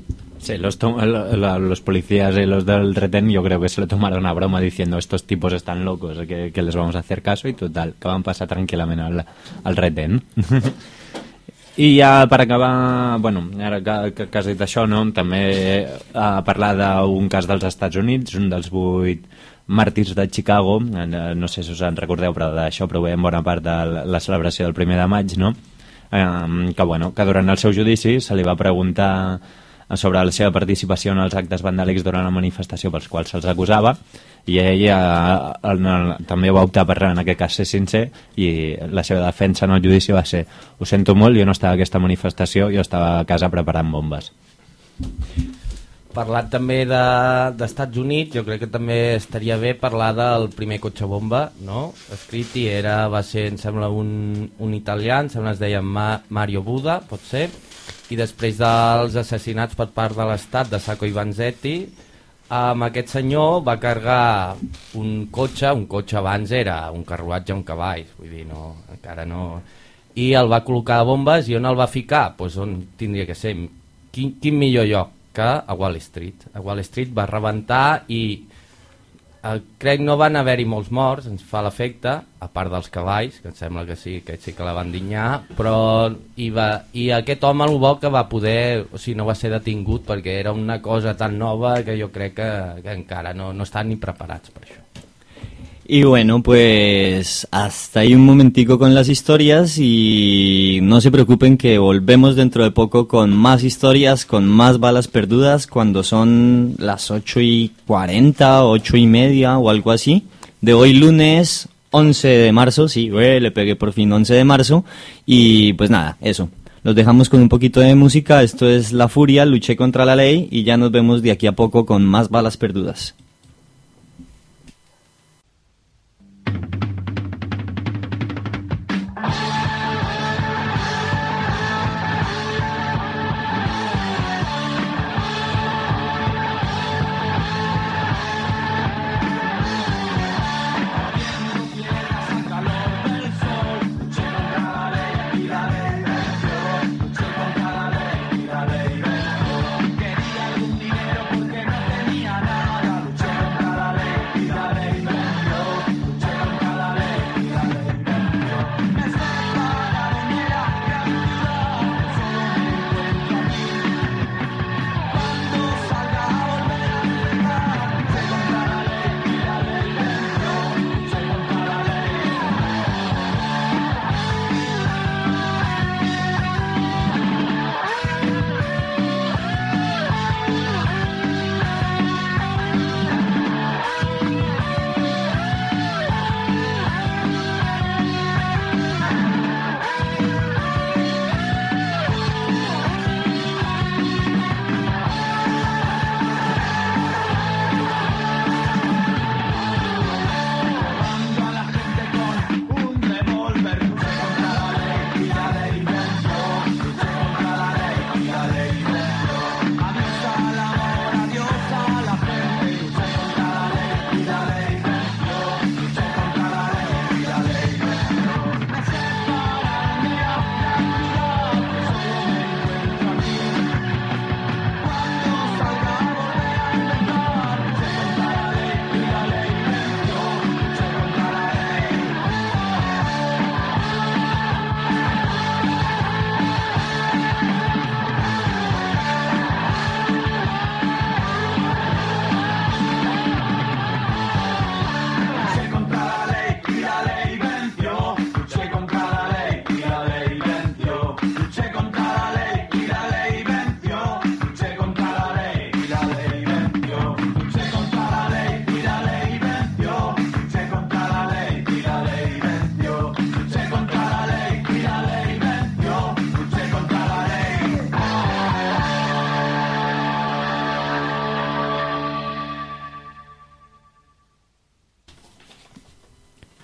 Sí, los, los policías y los del retén yo creo que se lo tomaron a broma diciendo estos tipos están locos, que, que les vamos a hacer caso y total, que van passar tranquil·lament al, al retén. (laughs) I ja per acabar, bueno, ara que, que, que has dit això, no? també a parlar d'un cas dels Estats Units, un dels vuit màrtirs de Chicago, eh, no sé si us en recordeu, però d'això provem bona part de la celebració del primer de maig, no? Eh, que, bueno, que durant el seu judici se li va preguntar sobre la seva participació en els actes vandàlics durant la manifestació pels quals se'ls acusava i ell eh, en el, també va optar per en aquest cas ser sincer i la seva defensa en el judici va ser ho sento molt, jo no estava a aquesta manifestació jo estava a casa preparant bombes Parlant també de- d'Estats Units, jo crec que també estaria bé parlar del primer cotxe bomba, no? Escrit i era, va ser, em sembla, un, un italià, em sembla es deia Ma Mario Buda, pot ser, i després dels assassinats per part de l'Estat de Sacco i Vanzetti, amb aquest senyor va carregar un cotxe, un cotxe abans era un carruatge amb cavalls, vull dir, no, encara no... I el va col·locar a bombes i on el va ficar? Pues on tindria que ser? Quin, quin millor lloc que a Wall Street. A Wall Street va rebentar i eh, crec no van haver-hi molts morts, ens fa l'efecte, a part dels cavalls, que em sembla que sí, que sí que la van dinyar, però i, va, i aquest home el bo que va poder, o sigui, no va ser detingut perquè era una cosa tan nova que jo crec que, que encara no, no estan ni preparats per això. Y bueno, pues hasta ahí un momentico con las historias y no se preocupen que volvemos dentro de poco con más historias, con más balas perdudas cuando son las 8 y 40, 8 y media o algo así. De hoy lunes 11 de marzo, sí, güey, le pegué por fin 11 de marzo y pues nada, eso. Los dejamos con un poquito de música, esto es La Furia, luché contra la ley y ya nos vemos de aquí a poco con más balas perdudas.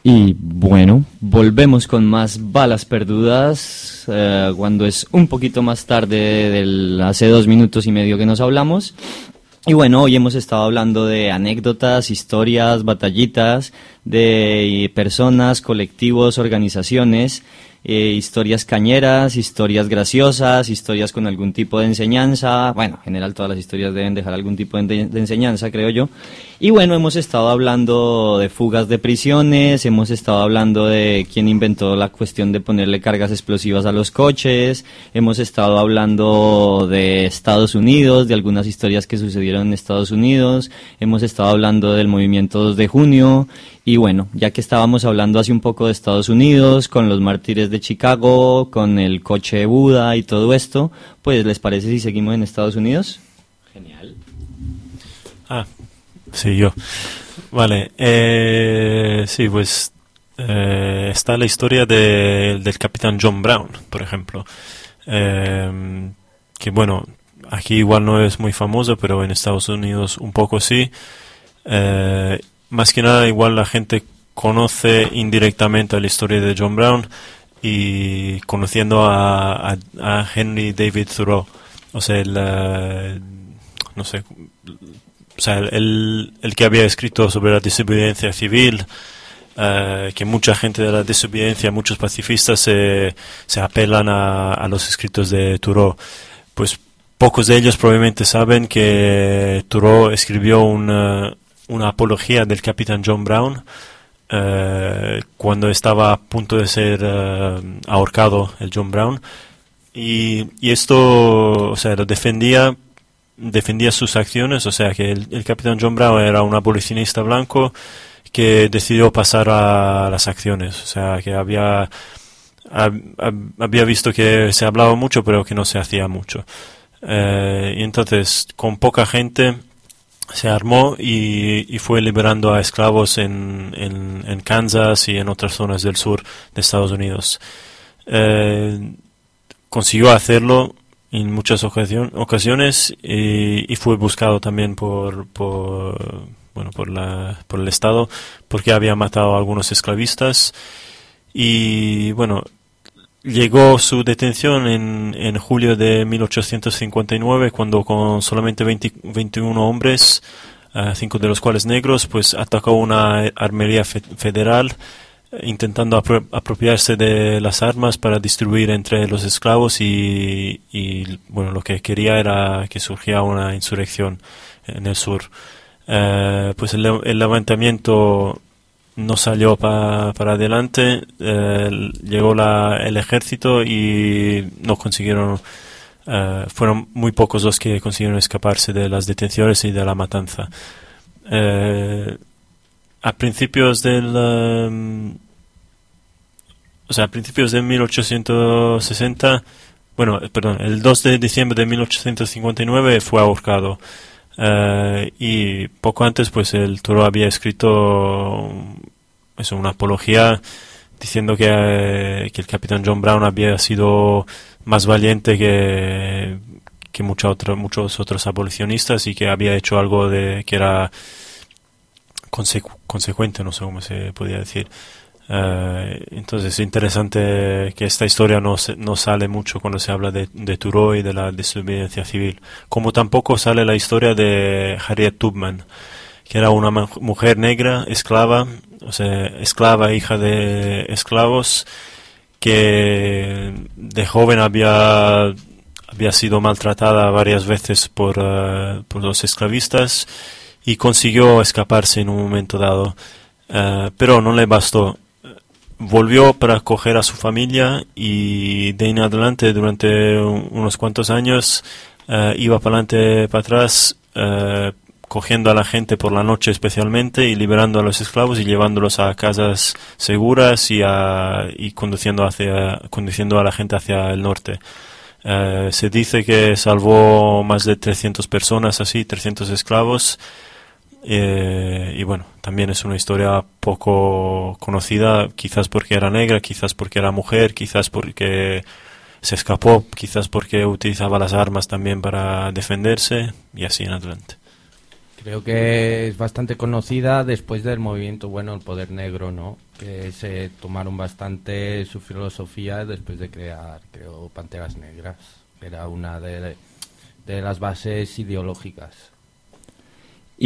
Y bueno, volvemos con más balas perdudas eh, cuando es un poquito más tarde del hace dos minutos y medio que nos hablamos. Y bueno, hoy hemos estado hablando de anécdotas, historias, batallitas, de personas, colectivos, organizaciones eh, historias cañeras, historias graciosas, historias con algún tipo de enseñanza. Bueno, en general todas las historias deben dejar algún tipo de, de, enseñanza, creo yo. Y bueno, hemos estado hablando de fugas de prisiones, hemos estado hablando de quién inventó la cuestión de ponerle cargas explosivas a los coches, hemos estado hablando de Estados Unidos, de algunas historias que sucedieron en Estados Unidos, hemos estado hablando del movimiento 2 de junio y bueno, ya que estábamos hablando hace un poco de Estados Unidos, con los mártires de Chicago, con el coche de Buda y todo esto, pues ¿les parece si seguimos en Estados Unidos? Genial. Ah, sí, yo. Vale, eh, sí, pues eh, está la historia de, del capitán John Brown, por ejemplo. Eh, que bueno, aquí igual no es muy famoso, pero en Estados Unidos un poco sí. Eh, más que nada igual la gente conoce indirectamente la historia de John Brown y conociendo a, Henry David Thoreau, o sea, el, eh, no sé, o sea, el, el, que había escrito sobre la desobediencia civil, eh, que mucha gente de la desobediencia, muchos pacifistas se, se apelan a, a, los escritos de Thoreau. Pues pocos de ellos probablemente saben que Thoreau escribió un, eh, una apología del capitán John Brown eh, cuando estaba a punto de ser eh, ahorcado el John Brown. Y, esto o sea lo defendía defendía sus acciones o sea que el, capitán John Brown era un abolicionista blanco que decidió pasar a las acciones. O sea que había había visto que se hablaba mucho pero que no se hacía mucho. Eh, y entonces con poca gente se armó y, fue liberando a esclavos en, en, Kansas y en otras zonas del sur de Estados Unidos. Eh, consiguió hacerlo en muchas ocasiones y, fue buscado también por, por, bueno, por, la, por el Estado porque había matado a algunos esclavistas y bueno, Llegó su detención en, en julio de 1859 cuando con solamente 21 hombres, uh, cinco de los cuales negros, pues atacó una armería federal eh, intentando apropiarse de las armas para distribuir entre los esclavos y, y, bueno lo que quería era que surgiera una insurrección en el sur. Uh, pues el, levantamiento no salió para adelante, llegó la, el ejército y no consiguieron, eh, fueron muy pocos los que consiguieron escaparse de las detenciones y de la matanza. Eh, a principios del, um, o sea, a principios de 1860, bueno, perdón, el 2 de diciembre de 1859 fue ahorcado. Uh, y poco antes, pues el Toro había escrito eso, una apología diciendo que, eh, que, el capitán John Brown había sido más valiente que, que muchos otros abolicionistas y que había hecho algo de que era consecuente, no sé cómo se podía decir. Uh, entonces es interesante que esta historia no, no sale mucho cuando se habla de, de Thoreau y de la desobediencia civil, como tampoco sale la historia de Harriet Tubman, que era una mujer negra, esclava, o sea, esclava, hija de esclavos, que de joven había, había sido maltratada varias veces por, uh, por los esclavistas y consiguió escaparse en un momento dado. Uh, pero no le bastó volvió para acoger a su familia y de en adelante durante unos cuantos años uh, iba para adelante para atrás uh, cogiendo a la gente por la noche especialmente y liberando a los esclavos y llevándolos a casas seguras y, a, y conduciendo hacia conduciendo a la gente hacia el norte. Uh, se dice que salvó más de 300 personas así 300 esclavos eh, y bueno, también es una historia poco conocida, quizás porque era negra, quizás porque era mujer, quizás porque se escapó, quizás porque utilizaba las armas también para defenderse y así en adelante. Creo que es bastante conocida después del movimiento, bueno, el poder negro, ¿no? Que se tomaron bastante su filosofía después de crear, creo, Panteras Negras. Era una de, de las bases ideológicas.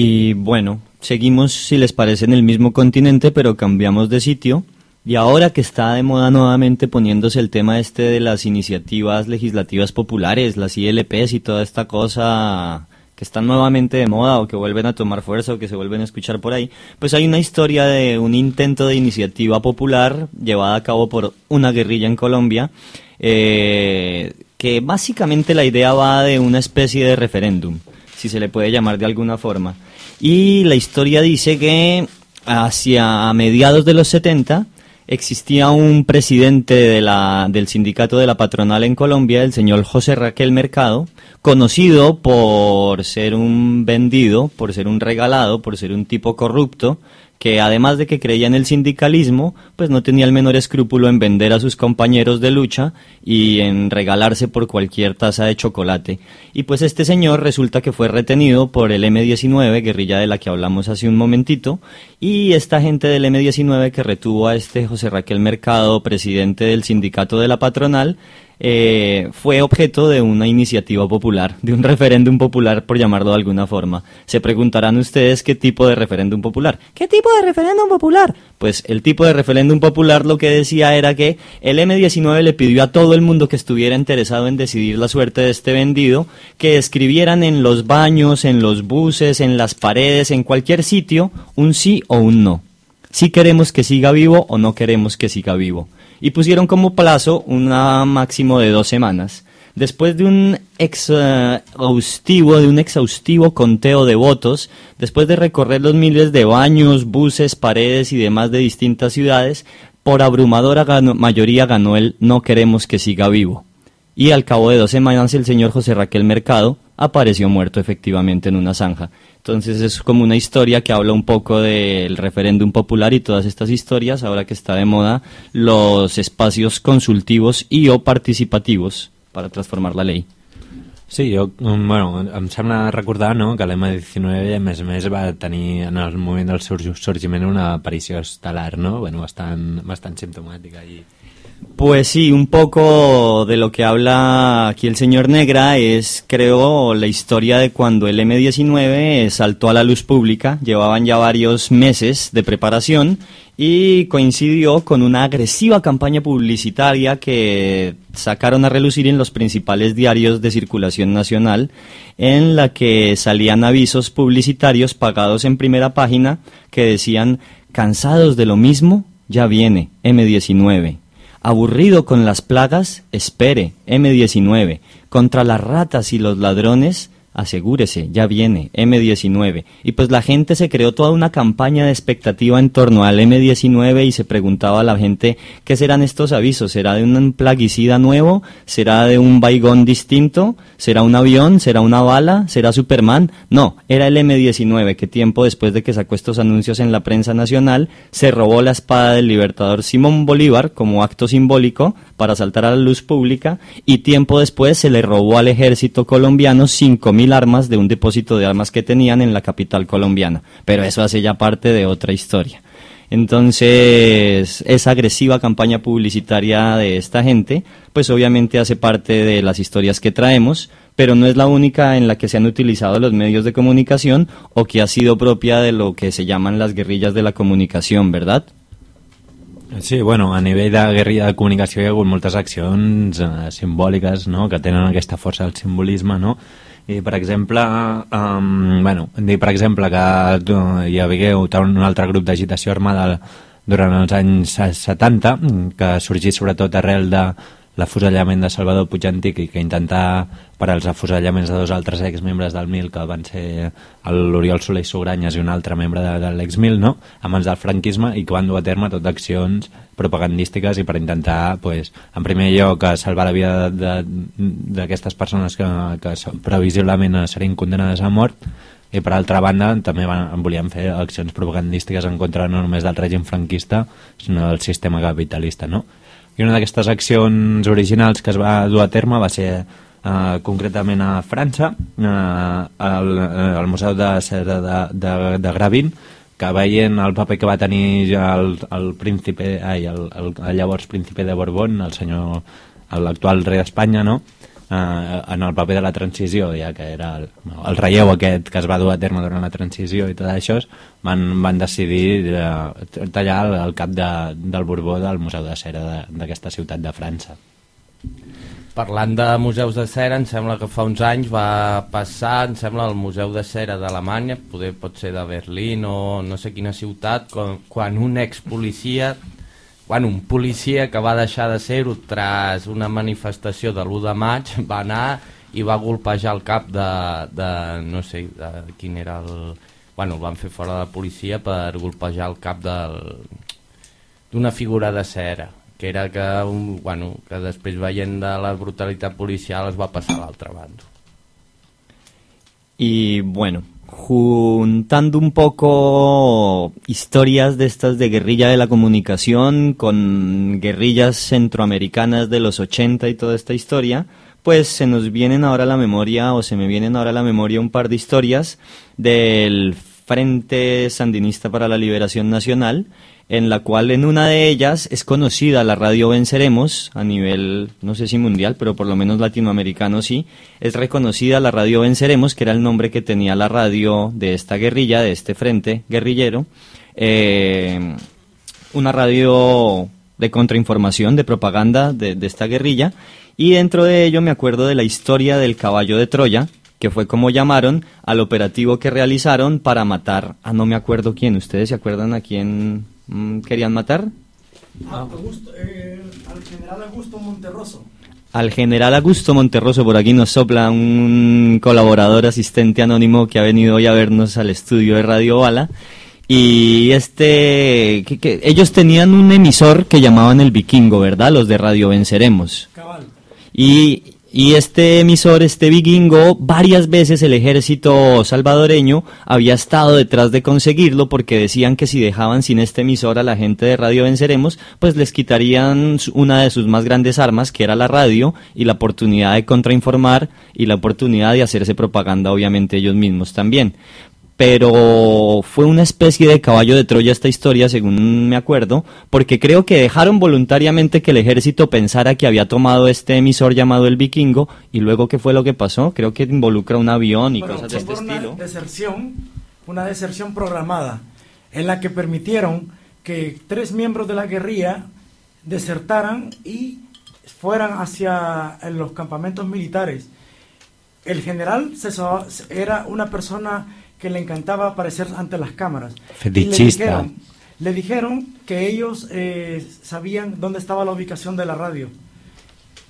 Y bueno, seguimos, si les parece, en el mismo continente, pero cambiamos de sitio. Y ahora que está de moda nuevamente poniéndose el tema este de las iniciativas legislativas populares, las ILPs y toda esta cosa que están nuevamente de moda o que vuelven a tomar fuerza o que se vuelven a escuchar por ahí, pues hay una historia de un intento de iniciativa popular llevada a cabo por una guerrilla en Colombia, eh, que básicamente la idea va de una especie de referéndum, si se le puede llamar de alguna forma. Y la historia dice que hacia mediados de los 70 existía un presidente de la, del sindicato de la patronal en Colombia, el señor José Raquel Mercado, conocido por ser un vendido, por ser un regalado, por ser un tipo corrupto, que además de que creía en el sindicalismo, pues no tenía el menor escrúpulo en vender a sus compañeros de lucha y en regalarse por cualquier taza de chocolate. Y pues este señor resulta que fue retenido por el M-19, guerrilla de la que hablamos hace un momentito, y esta gente del M-19 que retuvo a este José Raquel Mercado, presidente del sindicato de la patronal, eh, fue objeto de una iniciativa popular, de un referéndum popular, por llamarlo de alguna forma. Se preguntarán ustedes qué tipo de referéndum popular. ¿Qué tipo de referéndum popular? Pues el tipo de referéndum popular lo que decía era que el M19 le pidió a todo el mundo que estuviera interesado en decidir la suerte de este vendido que escribieran en los baños, en los buses, en las paredes, en cualquier sitio, un sí o un no. Si queremos que siga vivo o no queremos que siga vivo y pusieron como plazo un máximo de dos semanas. Después de un exhaustivo, de un exhaustivo conteo de votos, después de recorrer los miles de baños, buses, paredes y demás de distintas ciudades, por abrumadora mayoría ganó el no queremos que siga vivo. Y al cabo de dos semanas el señor José Raquel Mercado apareció muerto efectivamente en una zanja. Entonces es como una historia que habla un poco del referéndum popular y todas estas historias, ahora que está de moda, los espacios consultivos y o participativos para transformar la ley. Sí, jo, mm, bueno, em sembla recordar no, que l'M19 a més a més va tenir en el moment del sorgiment una aparició estel·lar, no? Bueno, bastant, bastant simptomàtica i... Pues sí, un poco de lo que habla aquí el señor Negra es, creo, la historia de cuando el M19 saltó a la luz pública. Llevaban ya varios meses de preparación y coincidió con una agresiva campaña publicitaria que sacaron a relucir en los principales diarios de circulación nacional, en la que salían avisos publicitarios pagados en primera página que decían, cansados de lo mismo, ya viene M19 Aburrido con las plagas, espere, M19. Contra las ratas y los ladrones, asegúrese, ya viene, M19. Y pues la gente se creó toda una campaña de expectativa en torno al M19 y se preguntaba a la gente qué serán estos avisos, ¿será de un plaguicida nuevo? ¿Será de un baigón distinto? ¿Será un avión? ¿Será una bala? ¿Será Superman? No, era el M19 que tiempo después de que sacó estos anuncios en la prensa nacional se robó la espada del libertador Simón Bolívar como acto simbólico para saltar a la luz pública y tiempo después se le robó al ejército colombiano 5.000 armas de un depósito de armas que tenían en la capital colombiana. Pero eso hace ya parte de otra historia. Entonces, esa agresiva campaña publicitaria de esta gente, pues obviamente hace parte de las historias que traemos, pero no es la única en la que se han utilizado los medios de comunicación o que ha sido propia de lo que se llaman las guerrillas de la comunicación, ¿verdad? Sí, bueno, a nivell de guerrilla de comunicació hi ha hagut moltes accions eh, simbòliques no? que tenen aquesta força del simbolisme, no? I, per exemple, um, bueno, dir, per exemple, que uh, hi havia un altre grup d'agitació armada durant els anys 70, que sorgís sobretot arrel de l'afusellament de Salvador Puig i que intentà per als afusellaments de dos altres exmembres del MIL que van ser l'Oriol Soler i Sogranyes i un altre membre de, de l'ex-MIL no? a mans del franquisme i que van dur a terme tot accions propagandístiques i per intentar pues, en primer lloc salvar la vida d'aquestes persones que, que previsiblement serien condenades a mort i per altra banda també van, volien fer accions propagandístiques en contra no només del règim franquista sinó del sistema capitalista no? i una d'aquestes accions originals que es va dur a terme va ser eh, concretament a França, eh, al, eh, al Museu de Cera de, de, de Gravin, que veient el paper que va tenir el, el príncipe, ai, el, el, el llavors príncipe de Borbón, el senyor, l'actual rei d'Espanya, no? eh, en el paper de la transició, ja que era el, el relleu aquest que es va dur a terme durant la transició i tot això, van, van decidir eh, tallar el, el cap de, del Borbó del Museu de Cera d'aquesta ciutat de França. Parlant de museus de cera, em sembla que fa uns anys va passar, em sembla, al Museu de Cera d'Alemanya, poder pot ser de Berlín o no sé quina ciutat, quan, quan un expolicia, bueno, un policia que va deixar de ser-ho tras una manifestació de l'1 de maig, va anar i va golpejar el cap de, de no sé, de quin era el... Bueno, el van fer fora de la policia per golpejar el cap d'una figura de cera que era que, un, bueno, que després veient de la brutalitat policial es va passar a l'altra banda. Y bueno, juntando un poco historias de estas de guerrilla de la comunicación con guerrillas centroamericanas de los 80 y toda esta historia, pues se nos vienen ahora a la memoria o se me vienen ahora a la memoria un par de historias del Frente Sandinista para la Liberación Nacional en la cual en una de ellas es conocida la radio Venceremos a nivel, no sé si mundial, pero por lo menos latinoamericano sí, es reconocida la radio Venceremos, que era el nombre que tenía la radio de esta guerrilla, de este frente guerrillero, eh, una radio de contrainformación, de propaganda de, de esta guerrilla, y dentro de ello me acuerdo de la historia del caballo de Troya, que fue como llamaron al operativo que realizaron para matar a no me acuerdo quién. ¿Ustedes se acuerdan a quién Mm, querían matar? Ah, Augusto, eh, al general Augusto Monterroso. Al general Augusto Monterroso, por aquí nos sopla un colaborador asistente anónimo que ha venido hoy a vernos al estudio de Radio Bala. Y este, que, que, ellos tenían un emisor que llamaban el Vikingo, ¿verdad? Los de Radio Venceremos. Cabal. Y y este emisor, este vikingo, varias veces el ejército salvadoreño había estado detrás de conseguirlo porque decían que si dejaban sin este emisor a la gente de Radio Venceremos, pues les quitarían una de sus más grandes armas, que era la radio, y la oportunidad de contrainformar y la oportunidad de hacerse propaganda, obviamente ellos mismos también pero fue una especie de caballo de Troya esta historia, según me acuerdo, porque creo que dejaron voluntariamente que el ejército pensara que había tomado este emisor llamado el Vikingo, y luego qué fue lo que pasó, creo que involucra un avión y bueno, cosas de este una estilo. Deserción, una deserción programada, en la que permitieron que tres miembros de la guerrilla desertaran y fueran hacia los campamentos militares. El general era una persona que le encantaba aparecer ante las cámaras. Fetichista. Le dijeron, le dijeron que ellos eh, sabían dónde estaba la ubicación de la radio.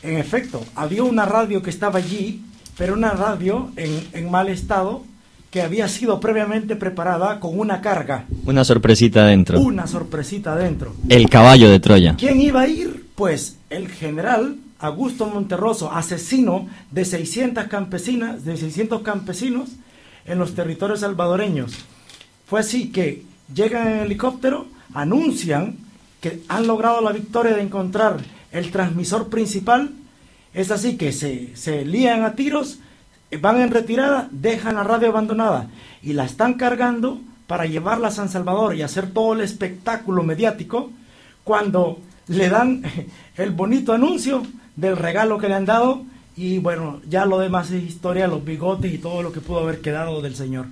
En efecto, había una radio que estaba allí, pero una radio en, en mal estado que había sido previamente preparada con una carga. Una sorpresita dentro. Una sorpresita dentro. El caballo de Troya. ¿Quién iba a ir? Pues el general Augusto Monterroso, asesino de 600 campesinas, de 600 campesinos, en los territorios salvadoreños. Fue así que llegan en helicóptero, anuncian que han logrado la victoria de encontrar el transmisor principal. Es así que se, se lían a tiros, van en retirada, dejan la radio abandonada y la están cargando para llevarla a San Salvador y hacer todo el espectáculo mediático cuando le dan (laughs) el bonito anuncio del regalo que le han dado y bueno, ya lo demás es historia, los bigotes y todo lo que pudo haber quedado del señor.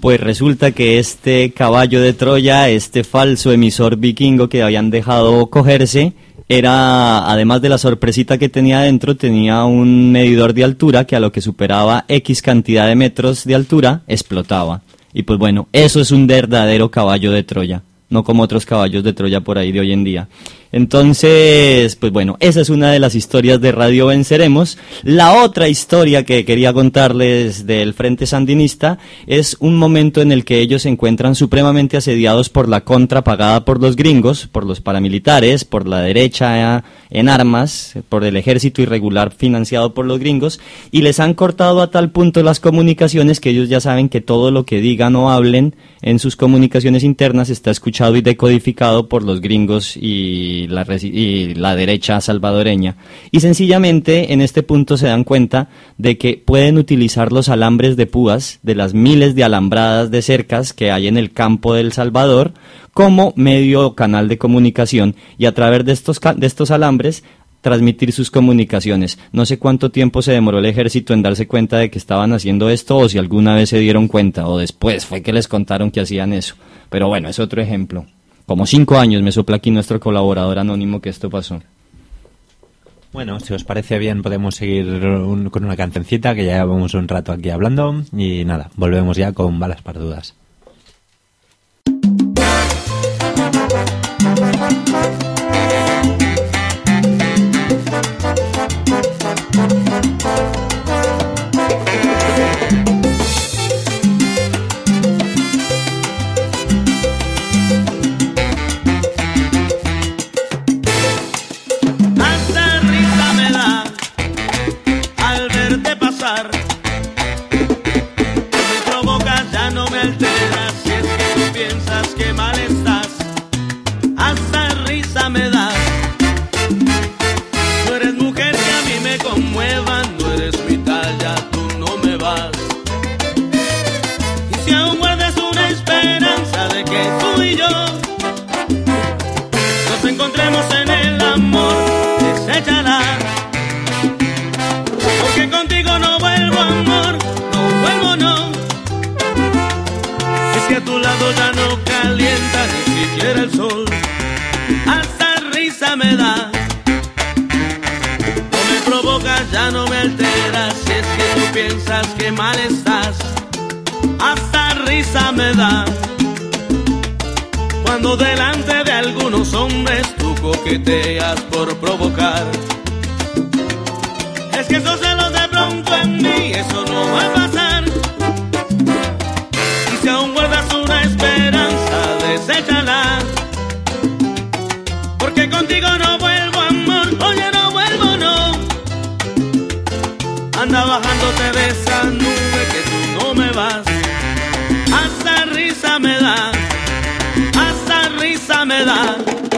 Pues resulta que este caballo de Troya, este falso emisor vikingo que habían dejado cogerse, era, además de la sorpresita que tenía dentro, tenía un medidor de altura que a lo que superaba X cantidad de metros de altura, explotaba. Y pues bueno, eso es un verdadero caballo de Troya, no como otros caballos de Troya por ahí de hoy en día. Entonces, pues bueno, esa es una de las historias de Radio Venceremos. La otra historia que quería contarles del Frente Sandinista es un momento en el que ellos se encuentran supremamente asediados por la contra pagada por los gringos, por los paramilitares, por la derecha en armas, por el ejército irregular financiado por los gringos, y les han cortado a tal punto las comunicaciones que ellos ya saben que todo lo que digan o hablen en sus comunicaciones internas está escuchado y decodificado por los gringos y y la, derecha salvadoreña. Y sencillamente en este punto se dan cuenta de que pueden utilizar los alambres de púas de las miles de alambradas de cercas que hay en el campo del Salvador como medio o canal de comunicación y a través de estos, de estos alambres transmitir sus comunicaciones. No sé cuánto tiempo se demoró el ejército en darse cuenta de que estaban haciendo esto o si alguna vez se dieron cuenta o después fue que les contaron que hacían eso. Pero bueno, es otro ejemplo. Como cinco años me sopla aquí nuestro colaborador anónimo que esto pasó. Bueno, si os parece bien podemos seguir con una cancioncita que ya llevamos un rato aquí hablando y nada, volvemos ya con balas pardudas. Encontremos en el amor, deséchala. Porque contigo no vuelvo amor, no vuelvo no. Es que a tu lado ya no calienta ni siquiera el sol. Hasta risa me da. No me provocas, ya no me alteras. Si es que tú piensas que mal estás, hasta risa me da. Cuando delante de algunos hombres tú coqueteas por provocar. Es que esos celos de pronto en mí, eso no va a pasar. Y si aún guardas una esperanza, deséchala. Porque contigo no vuelvo amor, oye no vuelvo no. Anda bajándote de esa nube que tú no me vas. Hasta risa me da me da.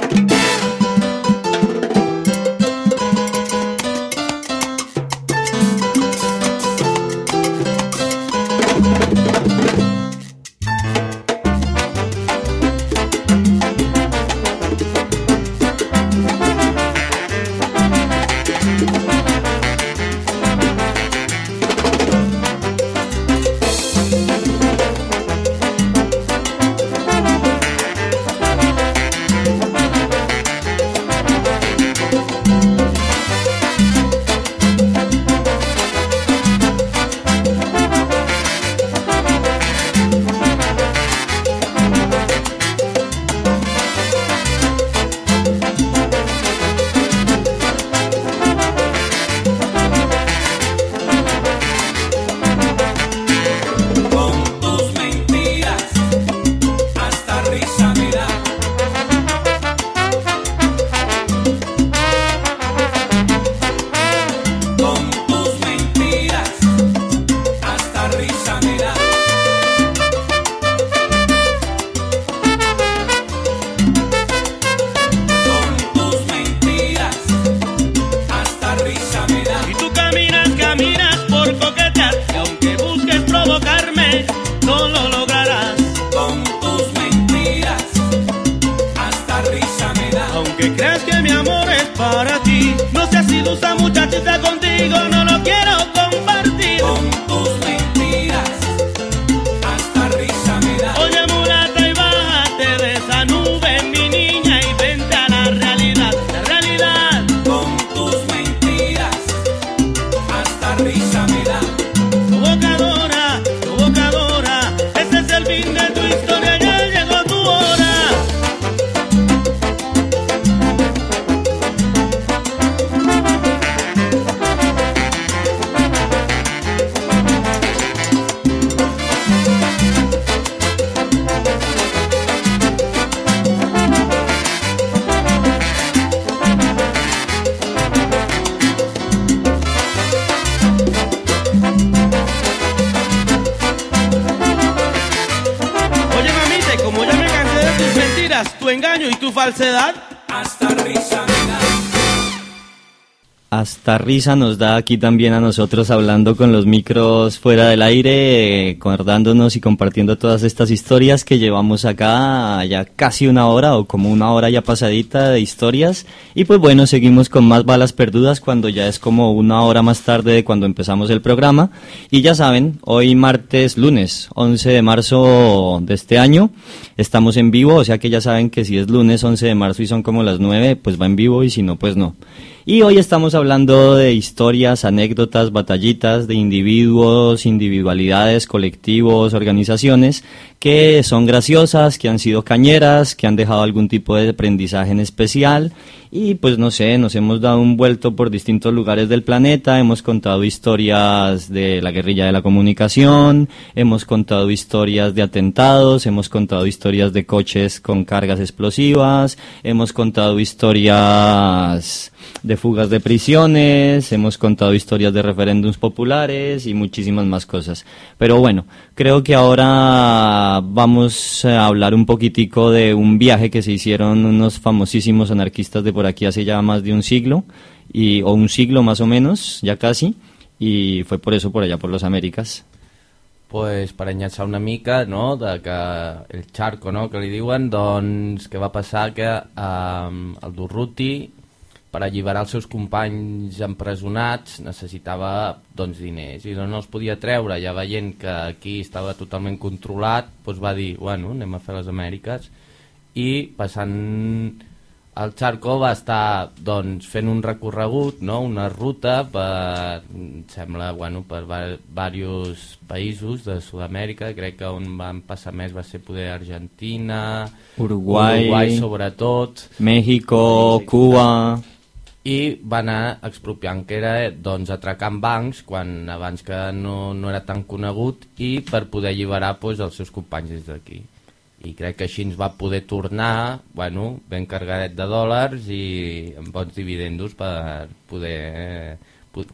Risa nos da aquí también a nosotros hablando con los micros fuera del aire, acordándonos y compartiendo todas estas historias que llevamos acá ya casi una hora o como una hora ya pasadita de historias. Y pues bueno, seguimos con más balas perdudas cuando ya es como una hora más tarde de cuando empezamos el programa. Y ya saben, hoy martes, lunes, 11 de marzo de este año, estamos en vivo, o sea que ya saben que si es lunes 11 de marzo y son como las 9, pues va en vivo y si no, pues no. Y hoy estamos hablando de historias, anécdotas, batallitas de individuos, individualidades, colectivos, organizaciones que son graciosas, que han sido cañeras, que han dejado algún tipo de aprendizaje en especial. Y pues no sé, nos hemos dado un vuelto por distintos lugares del planeta, hemos contado historias de la guerrilla de la comunicación, hemos contado historias de atentados, hemos contado historias de coches con cargas explosivas, hemos contado historias de fugas de prisiones, hemos contado historias de referéndums populares y muchísimas más cosas. Pero bueno, creo que ahora vamos a hablar un poquitico de un viaje que se hicieron unos famosísimos anarquistas de por aquí hace ya más de un siglo, y, o un siglo más o menos, ya casi, y fue por eso por allá por las Américas. pues, per enllaçar una mica no, de que el charco no, que li diuen doncs que va passar que eh, el Durruti per alliberar els seus companys empresonats necessitava doncs, diners. I doncs no els podia treure ja veient que aquí estava totalment controlat doncs va dir, bueno, anem a fer les Amèriques. I passant el Charco va estar doncs, fent un recorregut, no? una ruta per, em sembla, bueno, per diversos països de Sud-amèrica, crec que on van passar més va ser poder Argentina, Uruguai, Uruguai sobretot, México, Cuba... i va anar expropiant, que era doncs, atracant bancs quan abans que no, no era tan conegut i per poder alliberar doncs, els seus companys des d'aquí i crec que així ens va poder tornar bueno, ben cargadet de dòlars i amb bons dividendos per poder, po-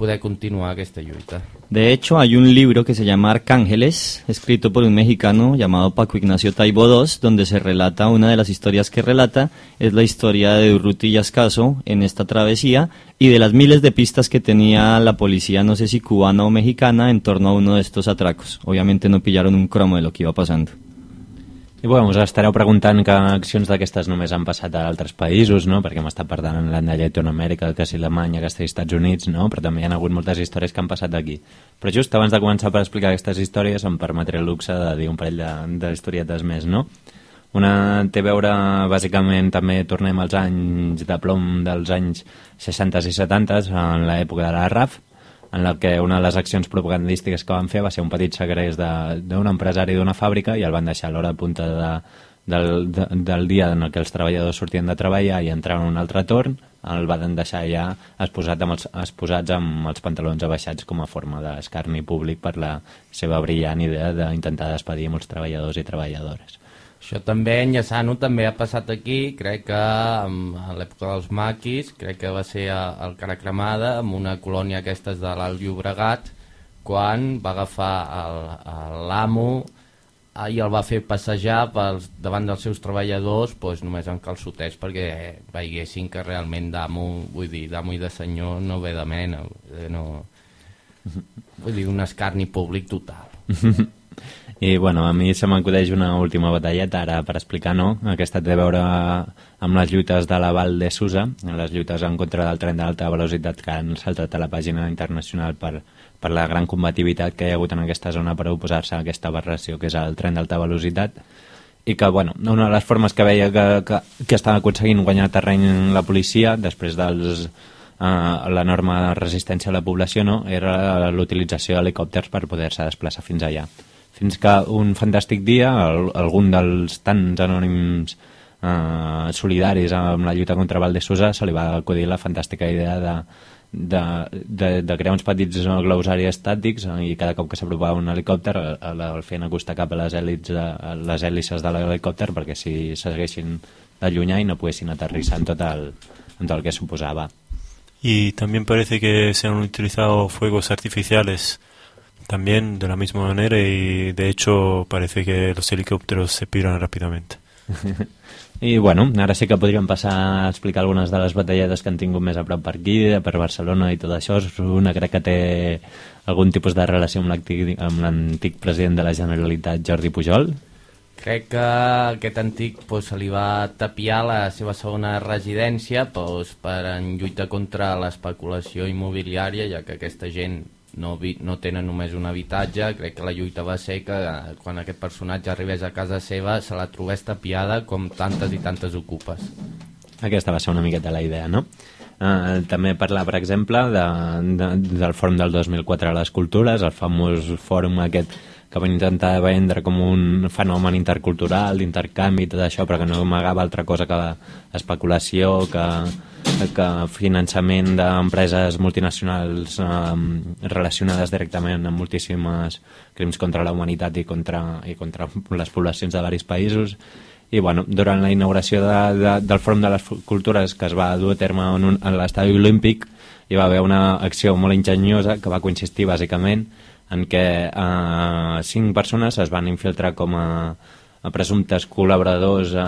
poder continuar aquesta lluita. De hecho, hay un libro que se llama Arcángeles, escrito por un mexicano llamado Paco Ignacio Taibo II, donde se relata una de las historias que relata, es la historia de Urruti y Ascaso en esta travesía y de las miles de pistas que tenía la policía, no sé si cubana o mexicana, en torno a uno de estos atracos. Obviamente no pillaron un cromo de lo que iba pasando. I bueno, us estareu preguntant que accions d'aquestes només han passat a altres països, no? perquè hem estat parlant de Llatinoamèrica, que si Alemanya, que si Estats Units, no? però també hi ha hagut moltes històries que han passat aquí. Però just abans de començar per explicar aquestes històries em permetré el luxe de dir un parell de, de historietes més, no? Una té a veure, bàsicament, també tornem als anys de plom dels anys 60 i 70, en l'època de la RAF, en la que una de les accions propagandístiques que van fer va ser un petit segrest de- d'un empresari d'una fàbrica i el van deixar a l'hora punta de, del, de, del dia en el que els treballadors sortien de treballar i entraven a un altre torn, el van deixar ja exposat amb els, exposats amb els pantalons abaixats com a forma d'escarni públic per la seva brillant idea d'intentar despedir molts treballadors i treballadores. Això també, enllaçant-ho, també ha passat aquí, crec que a l'època dels maquis, crec que va ser al Cara Cremada, amb una colònia aquestes de l'Alt Llobregat, quan va agafar l'amo eh, i el va fer passejar pels, davant dels seus treballadors doncs, només amb calçotets perquè veiessin que realment d'amo, vull dir, d'amo i de senyor no ve de mena, eh, no... vull dir, un escarni públic total. (laughs) I bueno, a mi se m'acudeix una última batalleta ara per explicar, no? Aquesta té a veure amb les lluites de la Val de Susa, les lluites en contra del tren d'alta velocitat que han saltat a la pàgina internacional per, per la gran combativitat que hi ha hagut en aquesta zona per oposar-se a aquesta aberració que és el tren d'alta velocitat i que, bueno, una de les formes que veia que, que, que estava aconseguint guanyar terreny la policia després dels uh, l'enorme resistència a la població no? era l'utilització d'helicòpters per poder-se desplaçar fins allà fins que un fantàstic dia el, algun dels tants anònims eh, solidaris amb la lluita contra Valdesosa se li va acudir la fantàstica idea de, de, de, de crear uns petits glossaris estàtics eh, i cada cop que s'apropava un helicòpter el, el, el feien acostar cap a les, hèlits a les hèlices de l'helicòpter perquè si s'haguessin d'allunyar i no poguessin aterrissar en tot el, en tot el que suposava. Y también parece que se han utilizado fuegos artificiales también de la misma manera y de hecho parece que los helicópteros se piran rápidamente. (laughs) I bueno, ara sí que podríem passar a explicar algunes de les batalletes que han tingut més a prop per aquí, per Barcelona i tot això. Una crec que té algun tipus de relació amb l'antic amb l'antic president de la Generalitat, Jordi Pujol. Crec que aquest antic pues, se li va tapiar la seva segona residència pues, per en lluita contra l'especulació immobiliària, ja que aquesta gent no, vi, no tenen només un habitatge, crec que la lluita va ser que eh, quan aquest personatge arribés a casa seva se la trobés tapiada com tantes i tantes ocupes. Aquesta va ser una miqueta la idea, no? Uh, també parlar, per exemple, de, de, del fòrum del 2004 a les cultures, el famós fòrum aquest que van intentar vendre com un fenomen intercultural, d'intercanvi i tot això, però que no amagava altra cosa que especulació, que, que finançament d'empreses multinacionals eh, relacionades directament amb moltíssimes crims contra la humanitat i contra, i contra les poblacions de diversos països. I bueno, durant la inauguració de, de, del Fòrum de les Cultures que es va dur a terme en, un, en l'estadi olímpic hi va haver una acció molt enginyosa que va consistir bàsicament en què eh, cinc persones es van infiltrar com a a presumptes col·laboradors eh,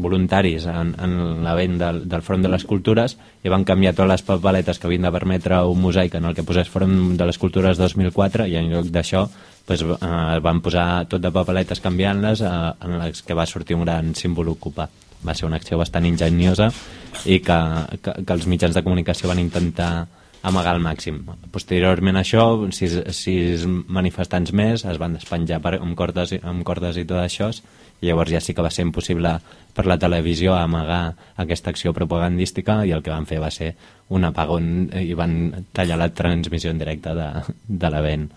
voluntaris en, en la venda del, del Front de les Cultures i van canviar totes les papeletes que havien de permetre un mosaic en el que posés Front de les Cultures 2004 i en lloc d'això pues, eh, van posar tot de papeletes canviant-les eh, en les que va sortir un gran símbol ocupar. Va ser una acció bastant ingeniosa i que, que, que els mitjans de comunicació van intentar amagar al màxim. Posteriorment a això, sis, sis manifestants més es van despenjar per, amb, cordes, amb cordes i tot això, i llavors ja sí que va ser impossible per la televisió amagar aquesta acció propagandística i el que van fer va ser un apagón i van tallar la transmissió en directe de, de l'event.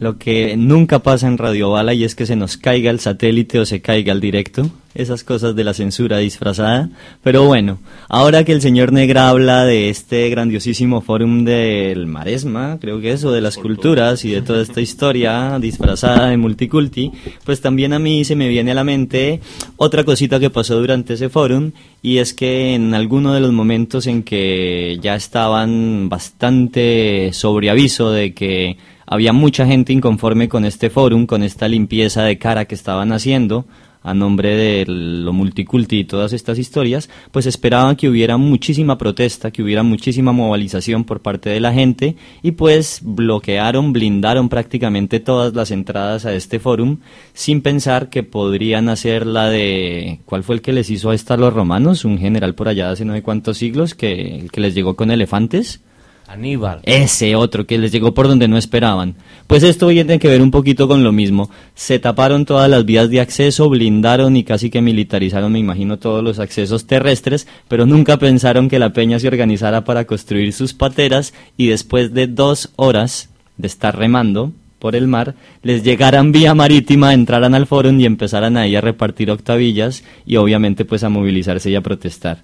Lo que nunca pasa en Radio Bala y es que se nos caiga el satélite o se caiga el directo. Esas cosas de la censura disfrazada. Pero bueno, ahora que el señor Negra habla de este grandiosísimo fórum del Maresma, creo que eso, de las culturas y de toda esta (laughs) historia disfrazada de multiculti, pues también a mí se me viene a la mente otra cosita que pasó durante ese fórum y es que en alguno de los momentos en que ya estaban bastante sobre aviso de que había mucha gente inconforme con este fórum, con esta limpieza de cara que estaban haciendo a nombre de lo multiculti y todas estas historias, pues esperaban que hubiera muchísima protesta, que hubiera muchísima movilización por parte de la gente y pues bloquearon, blindaron prácticamente todas las entradas a este fórum sin pensar que podrían hacer la de ¿cuál fue el que les hizo a esta los romanos? Un general por allá hace no sé cuántos siglos que, que les llegó con elefantes Aníbal. Ese otro que les llegó por donde no esperaban. Pues esto tiene que ver un poquito con lo mismo. Se taparon todas las vías de acceso, blindaron y casi que militarizaron, me imagino, todos los accesos terrestres, pero nunca pensaron que la peña se organizara para construir sus pateras y después de dos horas de estar remando por el mar, les llegaran vía marítima, entraran al foro y empezaran ahí a repartir octavillas y obviamente pues a movilizarse y a protestar.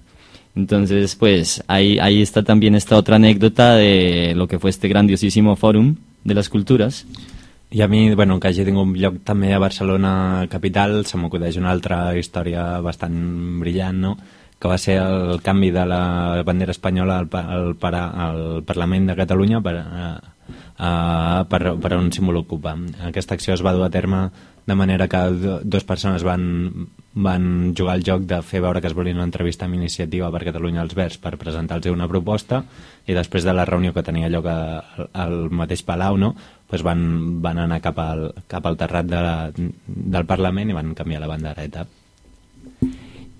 Entonces, pues ahí, ahí está también esta otra anécdota de lo que fue este grandiosísimo fòrum de les cultures. I a mi, bueno, que hagi tingut lloc també a Barcelona capital, se m'acudeix una altra història bastant brillant, no?, que va ser el canvi de la bandera espanyola al, al, al Parlament de Catalunya per, a, a, per, per un símbol ocupa. Aquesta acció es va dur a terme de manera que dues persones van, van jugar el joc de fer veure que es volien entrevistar amb iniciativa per Catalunya als Verds per presentar-los una proposta i després de la reunió que tenia lloc a, al mateix Palau no, pues van, van anar cap al, cap al terrat de la, del Parlament i van canviar la bandereta.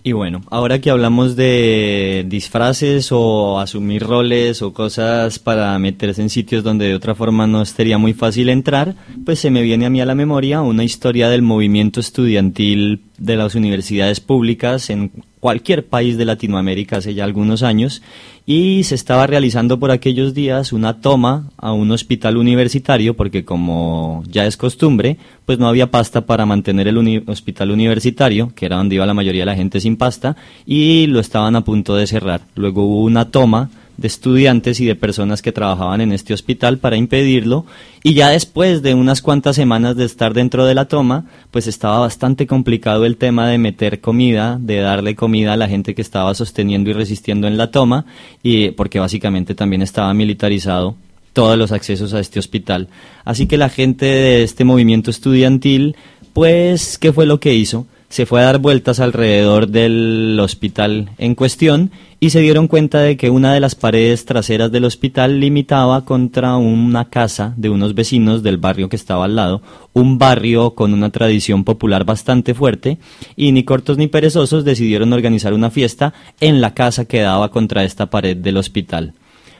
Y bueno, ahora que hablamos de disfraces o asumir roles o cosas para meterse en sitios donde de otra forma no sería muy fácil entrar, pues se me viene a mí a la memoria una historia del movimiento estudiantil de las universidades públicas en cualquier país de Latinoamérica hace ya algunos años y se estaba realizando por aquellos días una toma a un hospital universitario porque como ya es costumbre, pues no había pasta para mantener el hospital universitario, que era donde iba la mayoría de la gente sin pasta, y lo estaban a punto de cerrar. Luego hubo una toma de estudiantes y de personas que trabajaban en este hospital para impedirlo y ya después de unas cuantas semanas de estar dentro de la toma, pues estaba bastante complicado el tema de meter comida, de darle comida a la gente que estaba sosteniendo y resistiendo en la toma y porque básicamente también estaba militarizado todos los accesos a este hospital. Así que la gente de este movimiento estudiantil, pues, ¿qué fue lo que hizo? se fue a dar vueltas alrededor del hospital en cuestión y se dieron cuenta de que una de las paredes traseras del hospital limitaba contra una casa de unos vecinos del barrio que estaba al lado, un barrio con una tradición popular bastante fuerte, y ni cortos ni perezosos decidieron organizar una fiesta en la casa que daba contra esta pared del hospital.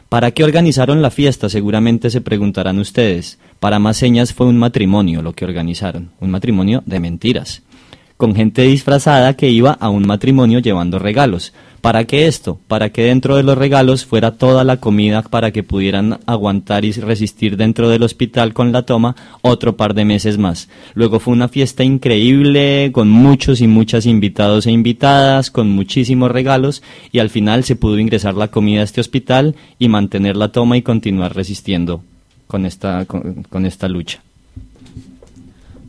¿Para qué organizaron la fiesta? Seguramente se preguntarán ustedes. Para más señas fue un matrimonio lo que organizaron, un matrimonio de mentiras con gente disfrazada que iba a un matrimonio llevando regalos. ¿Para qué esto? Para que dentro de los regalos fuera toda la comida para que pudieran aguantar y resistir dentro del hospital con la toma otro par de meses más. Luego fue una fiesta increíble con muchos y muchas invitados e invitadas, con muchísimos regalos y al final se pudo ingresar la comida a este hospital y mantener la toma y continuar resistiendo con esta, con, con esta lucha.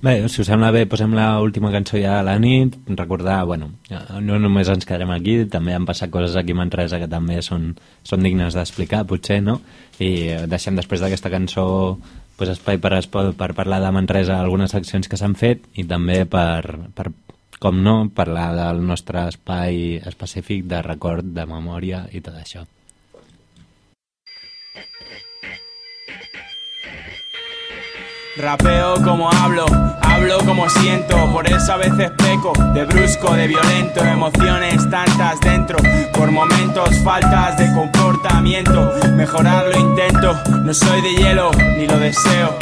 Bé, si us sembla bé, posem l'última cançó ja a la nit. Recordar, bueno, no només ens quedarem aquí, també han passat coses aquí a Manresa que també són, són dignes d'explicar, potser, no? I deixem després d'aquesta cançó pues, espai per, per parlar de Manresa algunes accions que s'han fet i també per, per, com no, parlar del nostre espai específic de record, de memòria i tot això. Rapeo como hablo, hablo como siento, por eso a veces peco, de brusco, de violento, emociones tantas dentro, por momentos faltas de comportamiento, mejorar lo intento, no soy de hielo, ni lo deseo,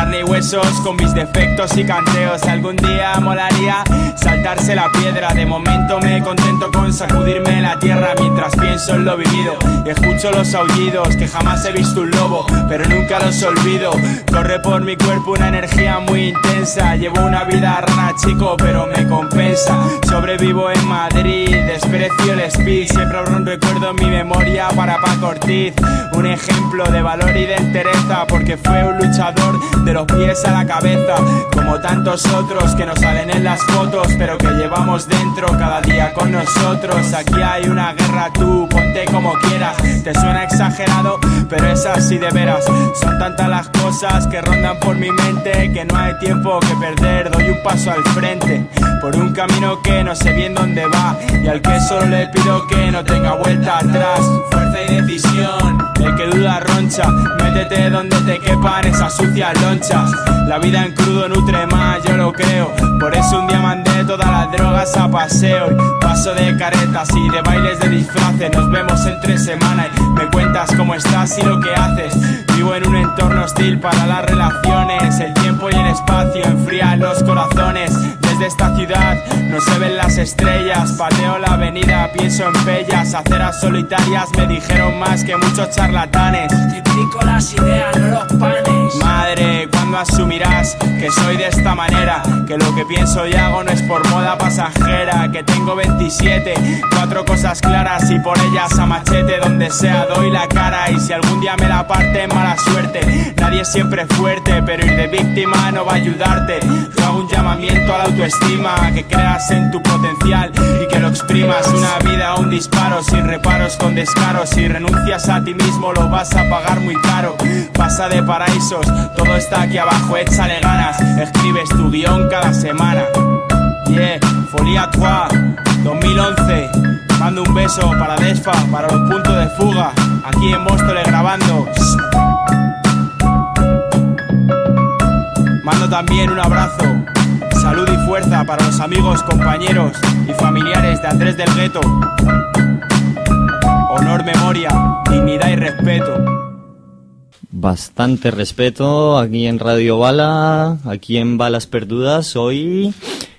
carne y huesos con mis defectos y canteos, algún día molaría saltarse la piedra, de momento me contento con sacudirme la tierra mientras pienso en lo vivido, escucho los aullidos, que jamás he visto un lobo, pero nunca los olvido, corre por mi cuerpo, una energía muy intensa. Llevo una vida rana, chico, pero me compensa. Sobrevivo en Madrid, desprecio el speed. Siempre habrá un recuerdo en mi memoria para Paco Ortiz. Un ejemplo de valor y de entereza, porque fue un luchador de los pies a la cabeza. Como tantos otros que nos salen en las fotos, pero que llevamos dentro cada día con nosotros. Aquí hay una guerra, tú ponte como quieras. Te suena exagerado, pero es así de veras. Son tantas las cosas que rondan por mi mente que no hay que perder. Doy un paso al frente por un camino que no sé bien dónde va y al que solo le pido que no tenga vuelta atrás. Fuerza y decisión, el que duda roncha. Métete donde te quepan esas sucias lonchas. La vida en crudo nutre más, yo lo creo. Por eso un día mandé todas las drogas a paseo. Y paso de caretas y de bailes de disfraces. Nos vemos en tres semanas y me cuentas cómo estás y lo que haces. Vivo en un entorno hostil para las relaciones. El tiempo y el espacio enfrían los corazones. Desde esta ciudad no se ven las estrellas. Pateo la avenida, pienso en bellas. Aceras solitarias me dijeron más que muchos charlatanes. Multiplico las ideas, no los panes. Madre, ¿cuándo asumirás que soy de esta manera? Que lo que pienso y hago no es por moda pasajera. Que tengo 27, cuatro cosas claras y por ellas a machete donde sea doy la cara. Y si algún día me la parte, mala suerte. Nadie es siempre fuerte, pero ir de víctima no va a ayudarte. Yo hago un llamamiento a la autoestima, que creas en tu potencial y que lo exprimas. Una vida, un disparo, sin reparos, con descaro. Si renuncias a ti mismo, lo vas a pagar muy caro. Pasa de paraísos, todo está aquí abajo, échale ganas. Escribes tu guion cada semana. Yeah, Folia 3, 2011. Mando un beso para Desfa, para los puntos de fuga. Aquí en Móstoles grabando. Mando también un abrazo, salud y fuerza para los amigos, compañeros y familiares de Andrés del Gueto. Honor, memoria, dignidad y respeto. Bastante respeto aquí en Radio Bala, aquí en Balas Perdudas. Hoy,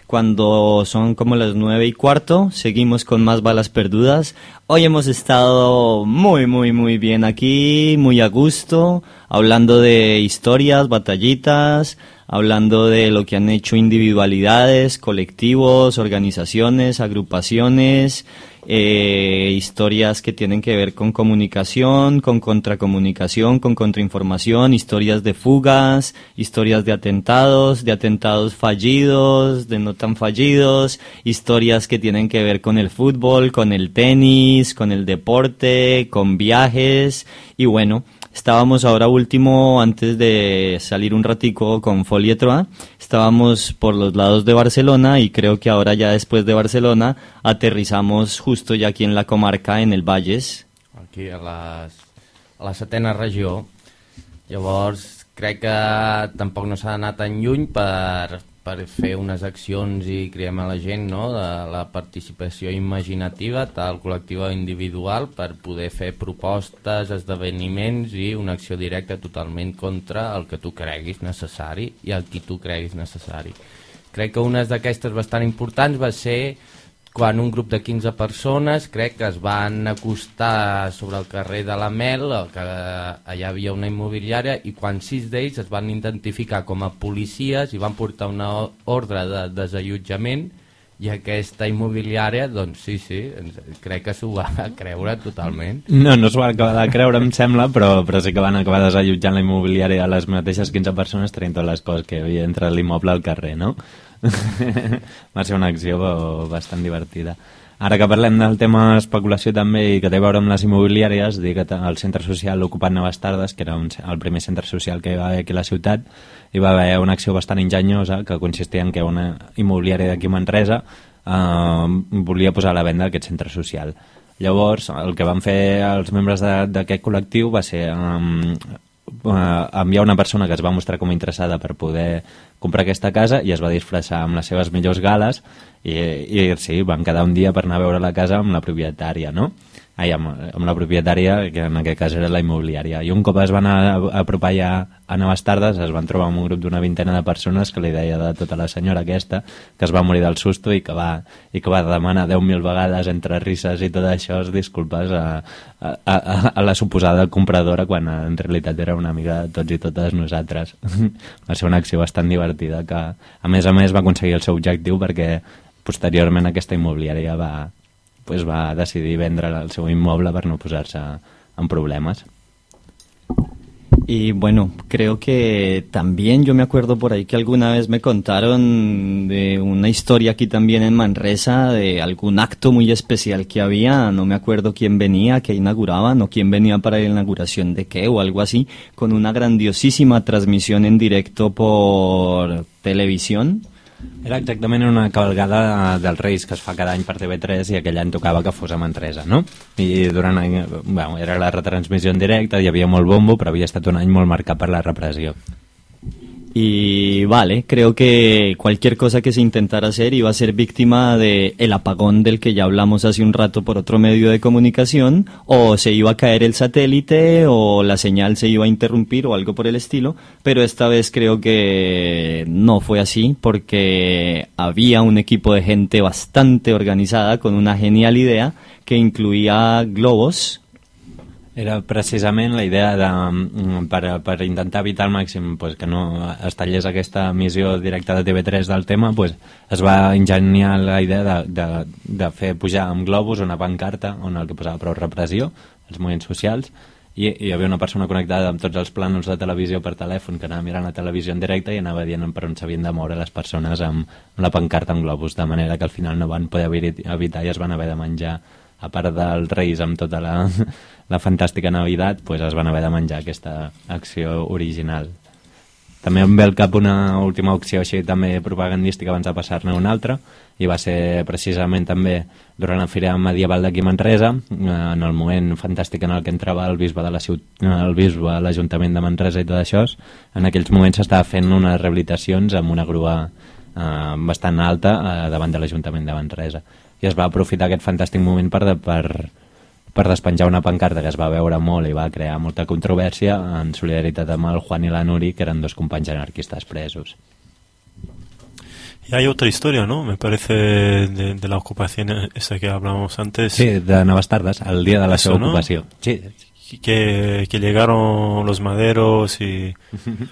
cuando son como las nueve y cuarto, seguimos con más balas perdudas. Hoy hemos estado muy, muy, muy bien aquí, muy a gusto, hablando de historias, batallitas, hablando de lo que han hecho individualidades, colectivos, organizaciones, agrupaciones, eh, historias que tienen que ver con comunicación, con contracomunicación, con contrainformación, historias de fugas, historias de atentados, de atentados fallidos, de no tan fallidos, historias que tienen que ver con el fútbol, con el tenis, con el deporte, con viajes y bueno, estábamos ahora último, antes de salir un ratico con Folietroa, estábamos por los lados de Barcelona y creo que ahora ya después de Barcelona aterrizamos justo ya aquí en la comarca, en el Valles. aquí a, les, a la setena regió. Llavors, crec que tampoc no s'ha d'anar tan lluny per fer unes accions i creem a la gent no? de la participació imaginativa, tal col·lectiva o individual, per poder fer propostes, esdeveniments i una acció directa totalment contra el que tu creguis necessari i el qui tu creguis necessari. Crec que una d'aquestes bastant importants va ser quan un grup de 15 persones crec que es van acostar sobre el carrer de la Mel, el que allà hi havia una immobiliària, i quan sis d'ells es van identificar com a policies i van portar una ordre de desallotjament i aquesta immobiliària, doncs sí, sí, crec que s'ho va (laughs) creure totalment. No, no s'ho van acabar de creure, em sembla, però, però sí que van acabar desallotjant la immobiliària a les mateixes 15 persones traient totes les coses que hi havia entre l'immoble al carrer, no? (laughs) Va ser una acció ba- bastant divertida. Ara que parlem del tema especulació també i que té a veure amb les immobiliàries, dir que el centre social ocupat Noves Tardes, que era un, el primer centre social que hi va haver aquí a la ciutat, hi va haver una acció bastant enganyosa que consistia en que una immobiliària d'aquí a Manresa eh, volia posar a la venda aquest centre social. Llavors, el que van fer els membres d'aquest col·lectiu va ser um, enviar una persona que es va mostrar com interessada per poder comprar aquesta casa i es va disfressar amb les seves millors gales i, i sí, van quedar un dia per anar a veure la casa amb la propietària, no? Ai, amb, amb la propietària, que en aquest cas era la immobiliària. I un cop es van a, a apropar ja a Noves Tardes, es van trobar amb un grup d'una vintena de persones que li deia de tota la senyora aquesta, que es va morir del susto i que va, i que va demanar 10.000 vegades entre risses i tot això es disculpes a, a, a, a la suposada compradora quan en realitat era una amiga de tots i totes nosaltres. (laughs) va ser una acció bastant divertida que a més a més va aconseguir el seu objectiu perquè posteriorment aquesta immobiliària va, pues va decidir vendre el seu immoble per no posar-se en problemes. Y bueno, creo que también yo me acuerdo por ahí que alguna vez me contaron de una historia aquí también en Manresa, de algún acto muy especial que había, no me acuerdo quién venía, que inauguraban o quién venía para la inauguración de qué o algo así, con una grandiosísima transmisión en directo por televisión. Era exactament una cabalgada dels Reis que es fa cada any per TV3 i aquell any tocava que fos a Manresa, no? I durant any, bueno, era la retransmissió en directe, hi havia molt bombo, però havia estat un any molt marcat per la repressió. Y vale, creo que cualquier cosa que se intentara hacer iba a ser víctima de el apagón del que ya hablamos hace un rato por otro medio de comunicación, o se iba a caer el satélite, o la señal se iba a interrumpir, o algo por el estilo, pero esta vez creo que no fue así, porque había un equipo de gente bastante organizada con una genial idea que incluía globos, Era precisament la idea de, mm, per, per intentar evitar al màxim pues, que no es tallés aquesta emissió directa de TV3 del tema, pues, es va ingeniar la idea de, de, de fer pujar amb globus una pancarta on el que posava prou repressió, els moviments socials, i, i hi havia una persona connectada amb tots els plànols de televisió per telèfon que anava mirant la televisió en directe i anava dient per on s'havien de moure les persones amb, amb la pancarta amb globus, de manera que al final no van poder evi- evitar i es van haver de menjar a part dels Reis amb tota la, la fantàstica Navidad, pues es van haver de menjar aquesta acció original. També em ve al cap una última acció així també propagandística abans de passar-ne una altra i va ser precisament també durant la Fira Medieval d'aquí Manresa eh, en el moment fantàstic en el que entrava el bisbe de la ciutat, el bisbe l'Ajuntament de Manresa i tot això en aquells moments s'estava fent unes rehabilitacions amb una grua eh, bastant alta eh, davant de l'Ajuntament de Manresa i es va aprofitar aquest fantàstic moment per, per, per despenjar una pancarta que es va veure molt i va crear molta controvèrsia en solidaritat amb el Juan i la Nuri, que eren dos companys anarquistes presos. Y hay otra historia, ¿no? Me parece de, de la ocupación esa que hablábamos antes. Sí, de Noves Tardes, el dia de la Eso, seva ¿no? Sí, Que, que llegaron los maderos y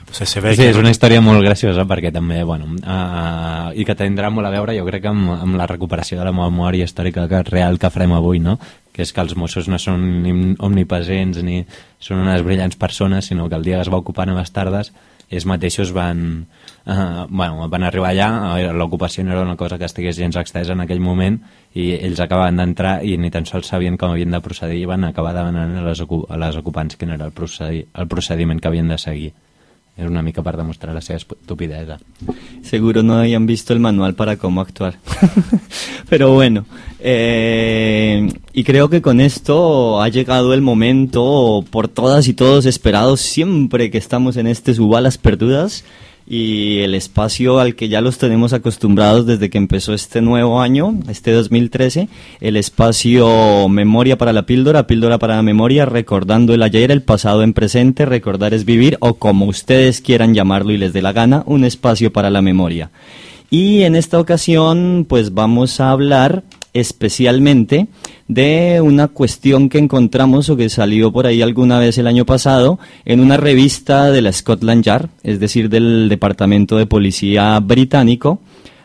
o sea, se ve sí, que és una història molt graciosa perquè també, bueno, uh, i que tindrà molt a veure jo crec que amb, amb la recuperació de la memòria històrica que, real que farem avui, no? Que és que els Mossos no són ni omnipresents ni són unes brillants persones, sinó que el dia que es va ocupar Noves Tardes ells mateixos van, eh, bueno, van arribar allà, eh, l'ocupació no era una cosa que estigués gens extesa en aquell moment i ells acabaven d'entrar i ni tan sols sabien com havien de procedir i van acabar demanant a les, a les ocupants quin era el, procedi el procediment que havien de seguir. És una mica per demostrar la seva estupidesa. Seguro no habían visto el manual para cómo actuar. (laughs) Pero bueno, eh, y creo que con esto ha llegado el momento por todas y todos esperados siempre que estamos en este Subalas Perdudas y el espacio al que ya los tenemos acostumbrados desde que empezó este nuevo año, este 2013, el espacio Memoria para la Píldora, Píldora para la Memoria, recordando el ayer, el pasado en presente, recordar es vivir o como ustedes quieran llamarlo y les dé la gana, un espacio para la memoria. Y en esta ocasión pues vamos a hablar especialmente de una cuestión que encontramos o que salió por ahí alguna vez el año pasado en una revista de la Scotland Yard, es decir, del Departamento de Policía británico,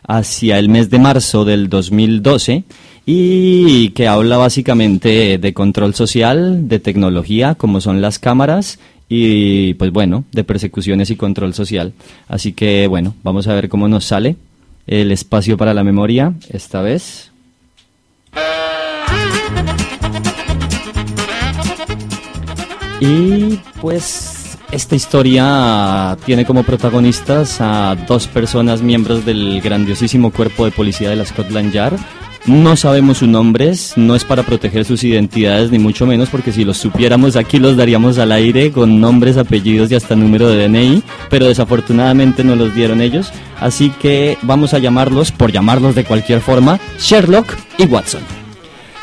hacia el mes de marzo del 2012 y que habla básicamente de control social, de tecnología, como son las cámaras y pues bueno, de persecuciones y control social. Así que bueno, vamos a ver cómo nos sale el espacio para la memoria esta vez. Y pues esta historia tiene como protagonistas a dos personas miembros del grandiosísimo cuerpo de policía de la Scotland Yard. No sabemos sus nombres, no es para proteger sus identidades ni mucho menos porque si los supiéramos aquí los daríamos al aire con nombres, apellidos y hasta número de DNI, pero desafortunadamente no los dieron ellos, así que vamos a llamarlos, por llamarlos de cualquier forma, Sherlock y Watson.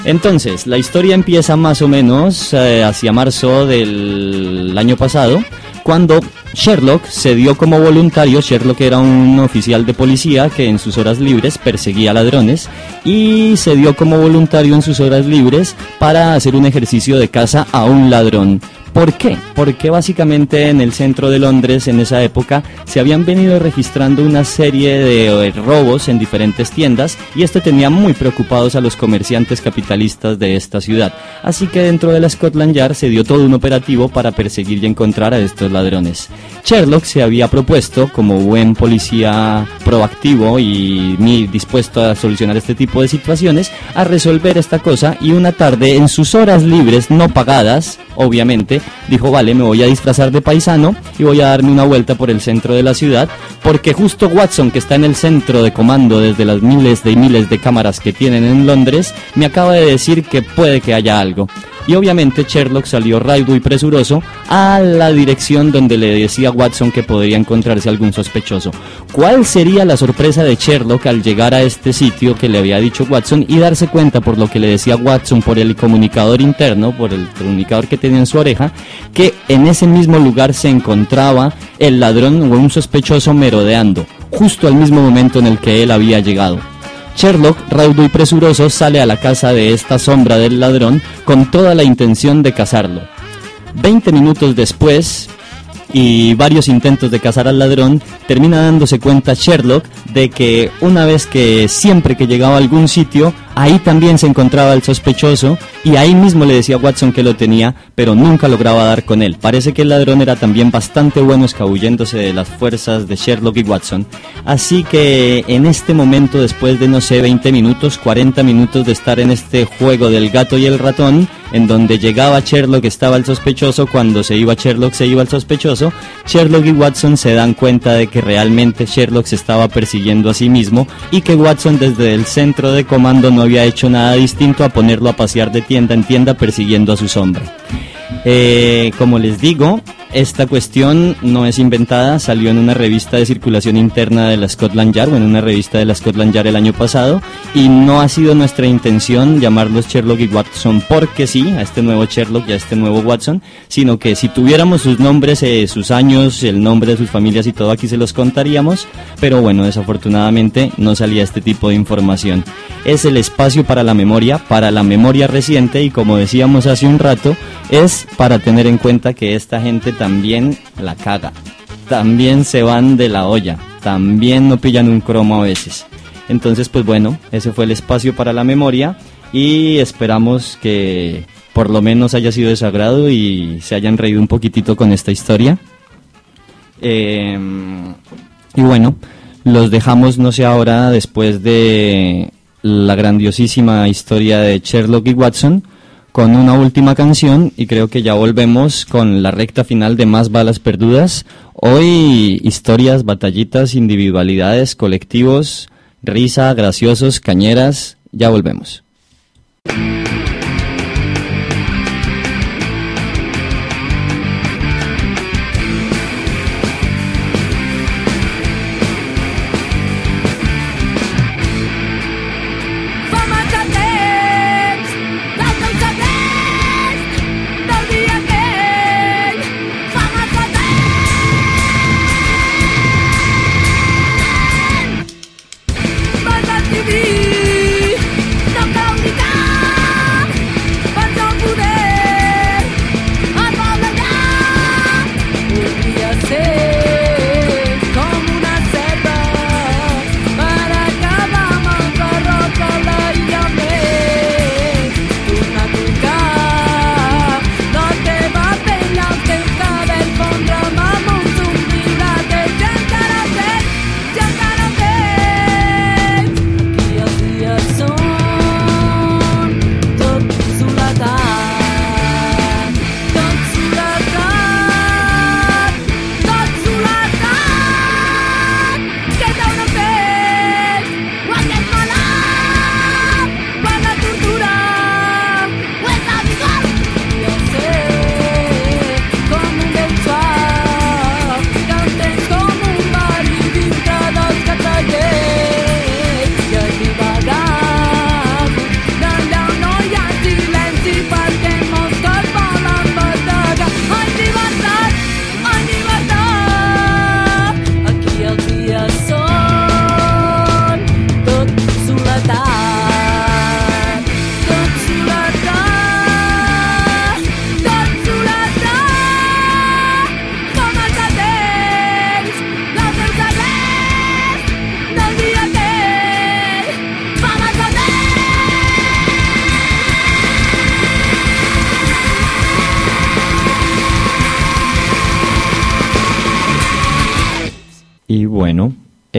Entonces, la historia empieza más o menos eh, hacia marzo del año pasado, cuando Sherlock se dio como voluntario, Sherlock era un oficial de policía que en sus horas libres perseguía ladrones y se dio como voluntario en sus horas libres para hacer un ejercicio de caza a un ladrón. ¿Por qué? Porque básicamente en el centro de Londres en esa época se habían venido registrando una serie de eh, robos en diferentes tiendas y esto tenía muy preocupados a los comerciantes capitalistas de esta ciudad. Así que dentro de la Scotland Yard se dio todo un operativo para perseguir y encontrar a estos ladrones. Sherlock se había propuesto, como buen policía proactivo y muy dispuesto a solucionar este tipo de situaciones, a resolver esta cosa y una tarde en sus horas libres no pagadas, obviamente, dijo, vale, me voy a disfrazar de paisano y voy a darme una vuelta por el centro de la ciudad, porque justo Watson, que está en el centro de comando desde las miles de miles de cámaras que tienen en Londres, me acaba de decir que puede que haya algo. Y obviamente Sherlock salió raido y presuroso a la dirección donde le decía Watson que podría encontrarse algún sospechoso. ¿Cuál sería la sorpresa de Sherlock al llegar a este sitio que le había dicho Watson y darse cuenta por lo que le decía Watson por el comunicador interno, por el comunicador que tenía en su oreja, que en ese mismo lugar se encontraba el ladrón o un sospechoso merodeando, justo al mismo momento en el que él había llegado? Sherlock, raudo y presuroso, sale a la casa de esta sombra del ladrón con toda la intención de cazarlo. Veinte minutos después, y varios intentos de cazar al ladrón, termina dándose cuenta Sherlock de que una vez que siempre que llegaba a algún sitio, ahí también se encontraba el sospechoso y ahí mismo le decía a Watson que lo tenía, pero nunca lograba dar con él. Parece que el ladrón era también bastante bueno escabulléndose de las fuerzas de Sherlock y Watson. Así que en este momento, después de no sé, 20 minutos, 40 minutos de estar en este juego del gato y el ratón, en donde llegaba Sherlock estaba el sospechoso, cuando se iba Sherlock se iba el sospechoso, Sherlock y Watson se dan cuenta de que realmente Sherlock se estaba persiguiendo a sí mismo y que Watson desde el centro de comando no había hecho nada distinto a ponerlo a pasear de tienda en tienda persiguiendo a su sombra. Eh, como les digo, esta cuestión no es inventada, salió en una revista de circulación interna de la Scotland Yard, o en una revista de la Scotland Yard el año pasado, y no ha sido nuestra intención llamarlos Sherlock y Watson porque sí, a este nuevo Sherlock y a este nuevo Watson, sino que si tuviéramos sus nombres, eh, sus años, el nombre de sus familias y todo aquí se los contaríamos, pero bueno, desafortunadamente no salía este tipo de información. Es el espacio para la memoria, para la memoria reciente, y como decíamos hace un rato, es para tener en cuenta que esta gente también la caga, también se van de la olla, también no pillan un cromo a veces. Entonces, pues bueno, ese fue el espacio para la memoria y esperamos que por lo menos haya sido de su agrado y se hayan reído un poquitito con esta historia. Eh, y bueno, los dejamos, no sé ahora, después de la grandiosísima historia de Sherlock y Watson, con una última canción y creo que ya volvemos con la recta final de Más Balas Perdudas. Hoy historias, batallitas, individualidades, colectivos, risa, graciosos, cañeras. Ya volvemos.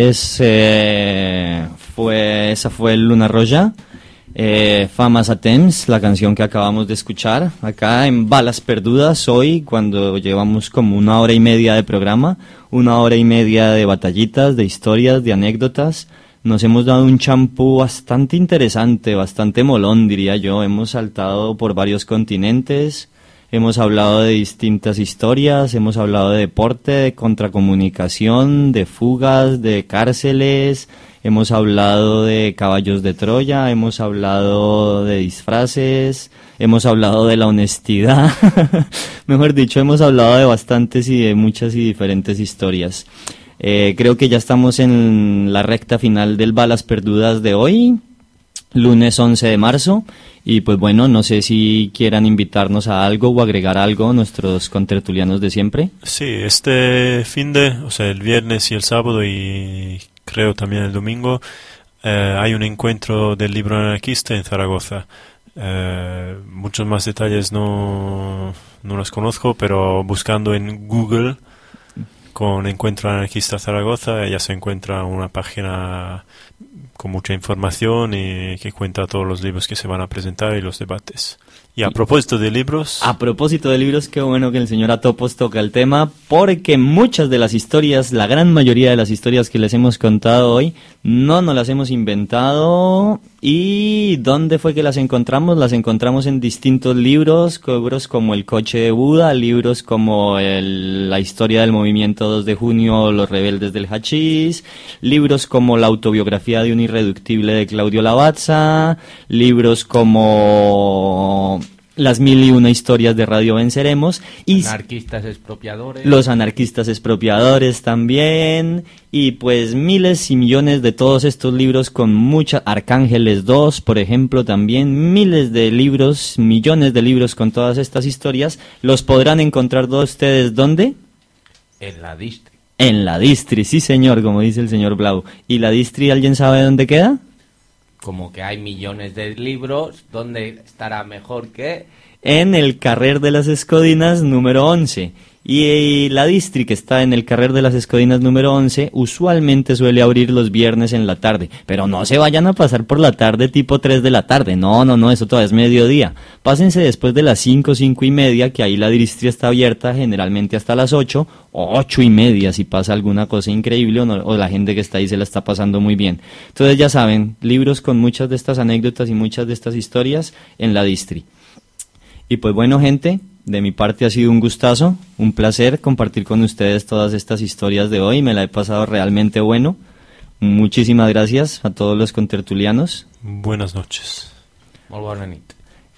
Ese fue, esa fue Luna Roja, eh, Famas a Temps, la canción que acabamos de escuchar acá en Balas Perdudas hoy, cuando llevamos como una hora y media de programa, una hora y media de batallitas, de historias, de anécdotas. Nos hemos dado un champú bastante interesante, bastante molón, diría yo. Hemos saltado por varios continentes, Hemos hablado de distintas historias, hemos hablado de deporte, de contracomunicación, de fugas, de cárceles, hemos hablado de caballos de Troya, hemos hablado de disfraces, hemos hablado de la honestidad, (laughs) mejor dicho, hemos hablado de bastantes y de muchas y diferentes historias. Eh, creo que ya estamos en la recta final del Balas Perdudas de hoy, lunes 11 de marzo. Y pues bueno, no sé si quieran invitarnos a algo o agregar algo nuestros contertulianos de siempre. Sí, este fin de, o sea, el viernes y el sábado y creo también el domingo, eh, hay un encuentro del libro anarquista en Zaragoza. Eh, muchos más detalles no, no los conozco, pero buscando en Google con Encuentro Anarquista Zaragoza ya se encuentra una página con mucha información y que cuenta todos los libros que se van a presentar y los debates. Y a propósito de libros... A propósito de libros, qué bueno que el señor Atopos toca el tema, porque muchas de las historias, la gran mayoría de las historias que les hemos contado hoy, no nos las hemos inventado. ¿Y dónde fue que las encontramos? Las encontramos en distintos libros, libros como El coche de Buda, libros como el- La historia del movimiento 2 de junio, Los rebeldes del hachís, libros como La autobiografía de un irreductible de Claudio Lavazza, libros como Las mil y una historias de Radio Venceremos y Anarquistas expropiadores. los anarquistas expropiadores también y pues miles y millones de todos estos libros con muchas Arcángeles 2 por ejemplo también miles de libros millones de libros con todas estas historias los podrán encontrar todos ustedes ¿dónde? En la distri. en la distri sí señor como dice el señor Blau y la distri alguien sabe dónde queda? Como que hay millones de libros, ¿dónde estará mejor que? en el Carrer de las Escodinas número 11. Y, la distri que está en el carrer de las Escodinas número 11 usualmente suele abrir los viernes en la tarde, pero no se vayan a pasar por la tarde tipo 3 de la tarde, no, no, no, eso todavía es mediodía. Pásense después de las 5, 5 y media, que ahí la distri está abierta generalmente hasta las 8 o 8 y media si pasa alguna cosa increíble o, no- o la gente que está ahí se la está pasando muy bien. Entonces ya saben, libros con muchas de estas anécdotas y muchas de estas historias en la distri. Y pues bueno, gente, de mi parte ha sido un gustazo, un placer compartir con ustedes todas estas historias de hoy. Me la he pasado realmente bueno. Muchísimas gracias a todos los contertulianos. Buenas noches.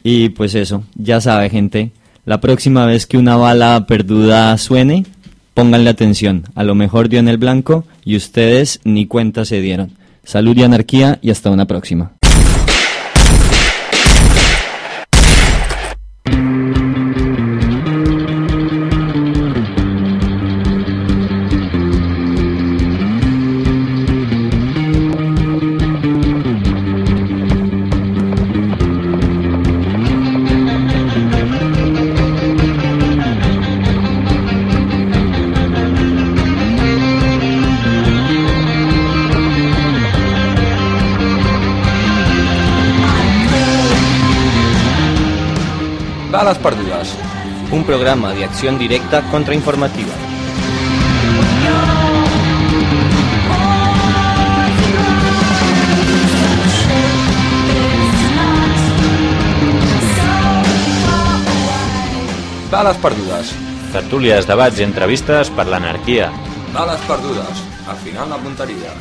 Y pues eso, ya sabe, gente. La próxima vez que una bala perduda suene, pónganle atención. A lo mejor dio en el blanco y ustedes ni cuenta se dieron. Salud y anarquía y hasta una próxima. Acción directa contrainformativa. Bales perdudes. Tertúlies, debats i entrevistes per l'anarquia. Bales perdudes. Al final la punteria.